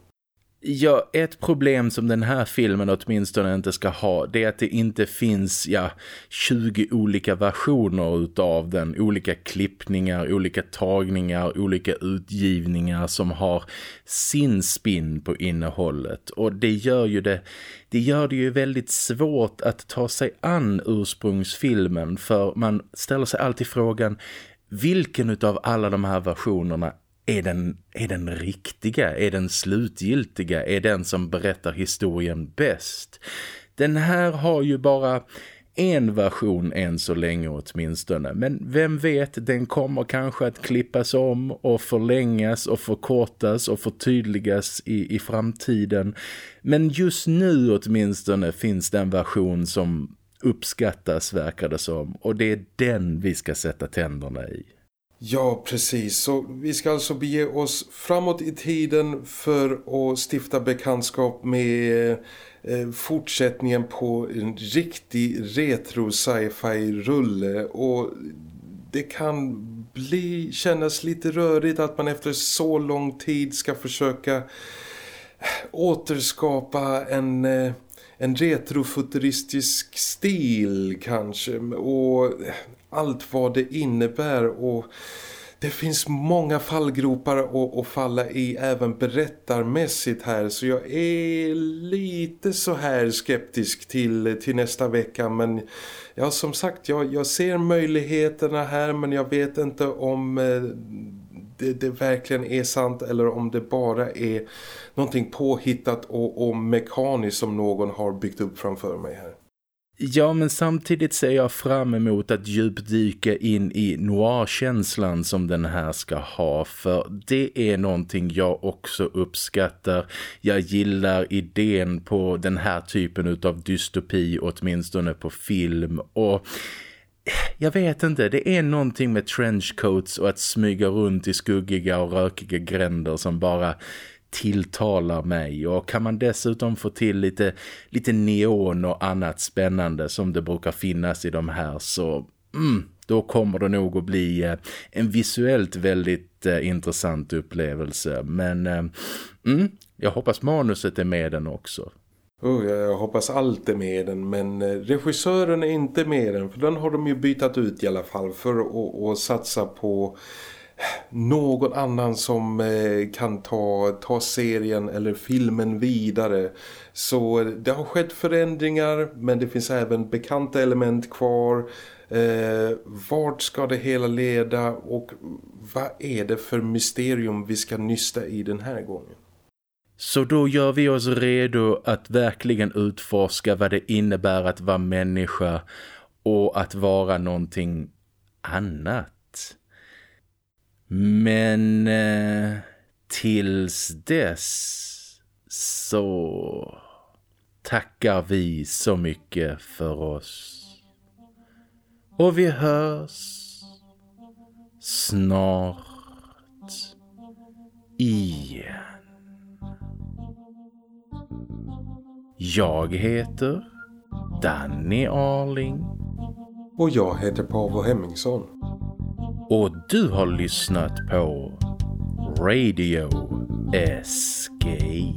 Ja, ett problem som den här filmen åtminstone inte ska ha det är att det inte finns ja, 20 olika versioner utav den. Olika klippningar, olika tagningar, olika utgivningar som har sin spin på innehållet. Och det gör ju det, det gör det ju väldigt svårt att ta sig an ursprungsfilmen för man ställer sig alltid frågan vilken utav alla de här versionerna är den, är den riktiga? Är den slutgiltiga? Är den som berättar historien bäst? Den här har ju bara en version än så länge åtminstone. Men vem vet, den kommer kanske att klippas om och förlängas och förkortas och förtydligas i, i framtiden. Men just nu åtminstone finns det en version som uppskattas verkar det som. Och det är den vi ska sätta tänderna i. Ja, precis. Så vi ska alltså bege oss framåt i tiden för att stifta bekantskap med eh, fortsättningen på en riktig retro sci-fi rulle och det kan bli kännas lite rörigt att man efter så lång tid ska försöka eh, återskapa en eh, en retrofuturistisk stil kanske och allt vad det innebär. Och det finns många fallgropar att, att falla i även berättarmässigt här. Så jag är lite så här skeptisk till, till nästa vecka. Men ja som sagt jag, jag ser möjligheterna här men jag vet inte om eh, det, det, verkligen är sant eller om det bara är någonting påhittat och, och mekaniskt som någon har byggt upp framför mig här. Ja, men samtidigt ser jag fram emot att djupdyka in i noir-känslan som den här ska ha. För det är någonting jag också uppskattar. Jag gillar idén på den här typen av dystopi, åtminstone på film. Och jag vet inte, det är någonting med trenchcoats och att smyga runt i skuggiga och rökiga gränder som bara tilltalar mig och kan man dessutom få till lite, lite neon och annat spännande som det brukar finnas i de här så mm, då kommer det nog att bli eh, en visuellt väldigt eh, intressant upplevelse men eh, mm, jag hoppas manuset är med den också. Oh, jag hoppas allt är med den men eh, regissören är inte med den för den har de ju bytat ut i alla fall för att satsa på någon annan som eh, kan ta, ta serien eller filmen vidare. Så eh, det har skett förändringar men det finns även bekanta element kvar. Eh, vart ska det hela leda och vad är det för mysterium vi ska nysta i den här gången? Så då gör vi oss redo att verkligen utforska vad det innebär att vara människa och att vara någonting annat. Men eh, tills dess så tackar vi så mycket för oss. Och vi hörs snart igen. Jag heter Danny Arling. Och jag heter Paavo Hemmingsson. Och du har lyssnat på Radio Escape.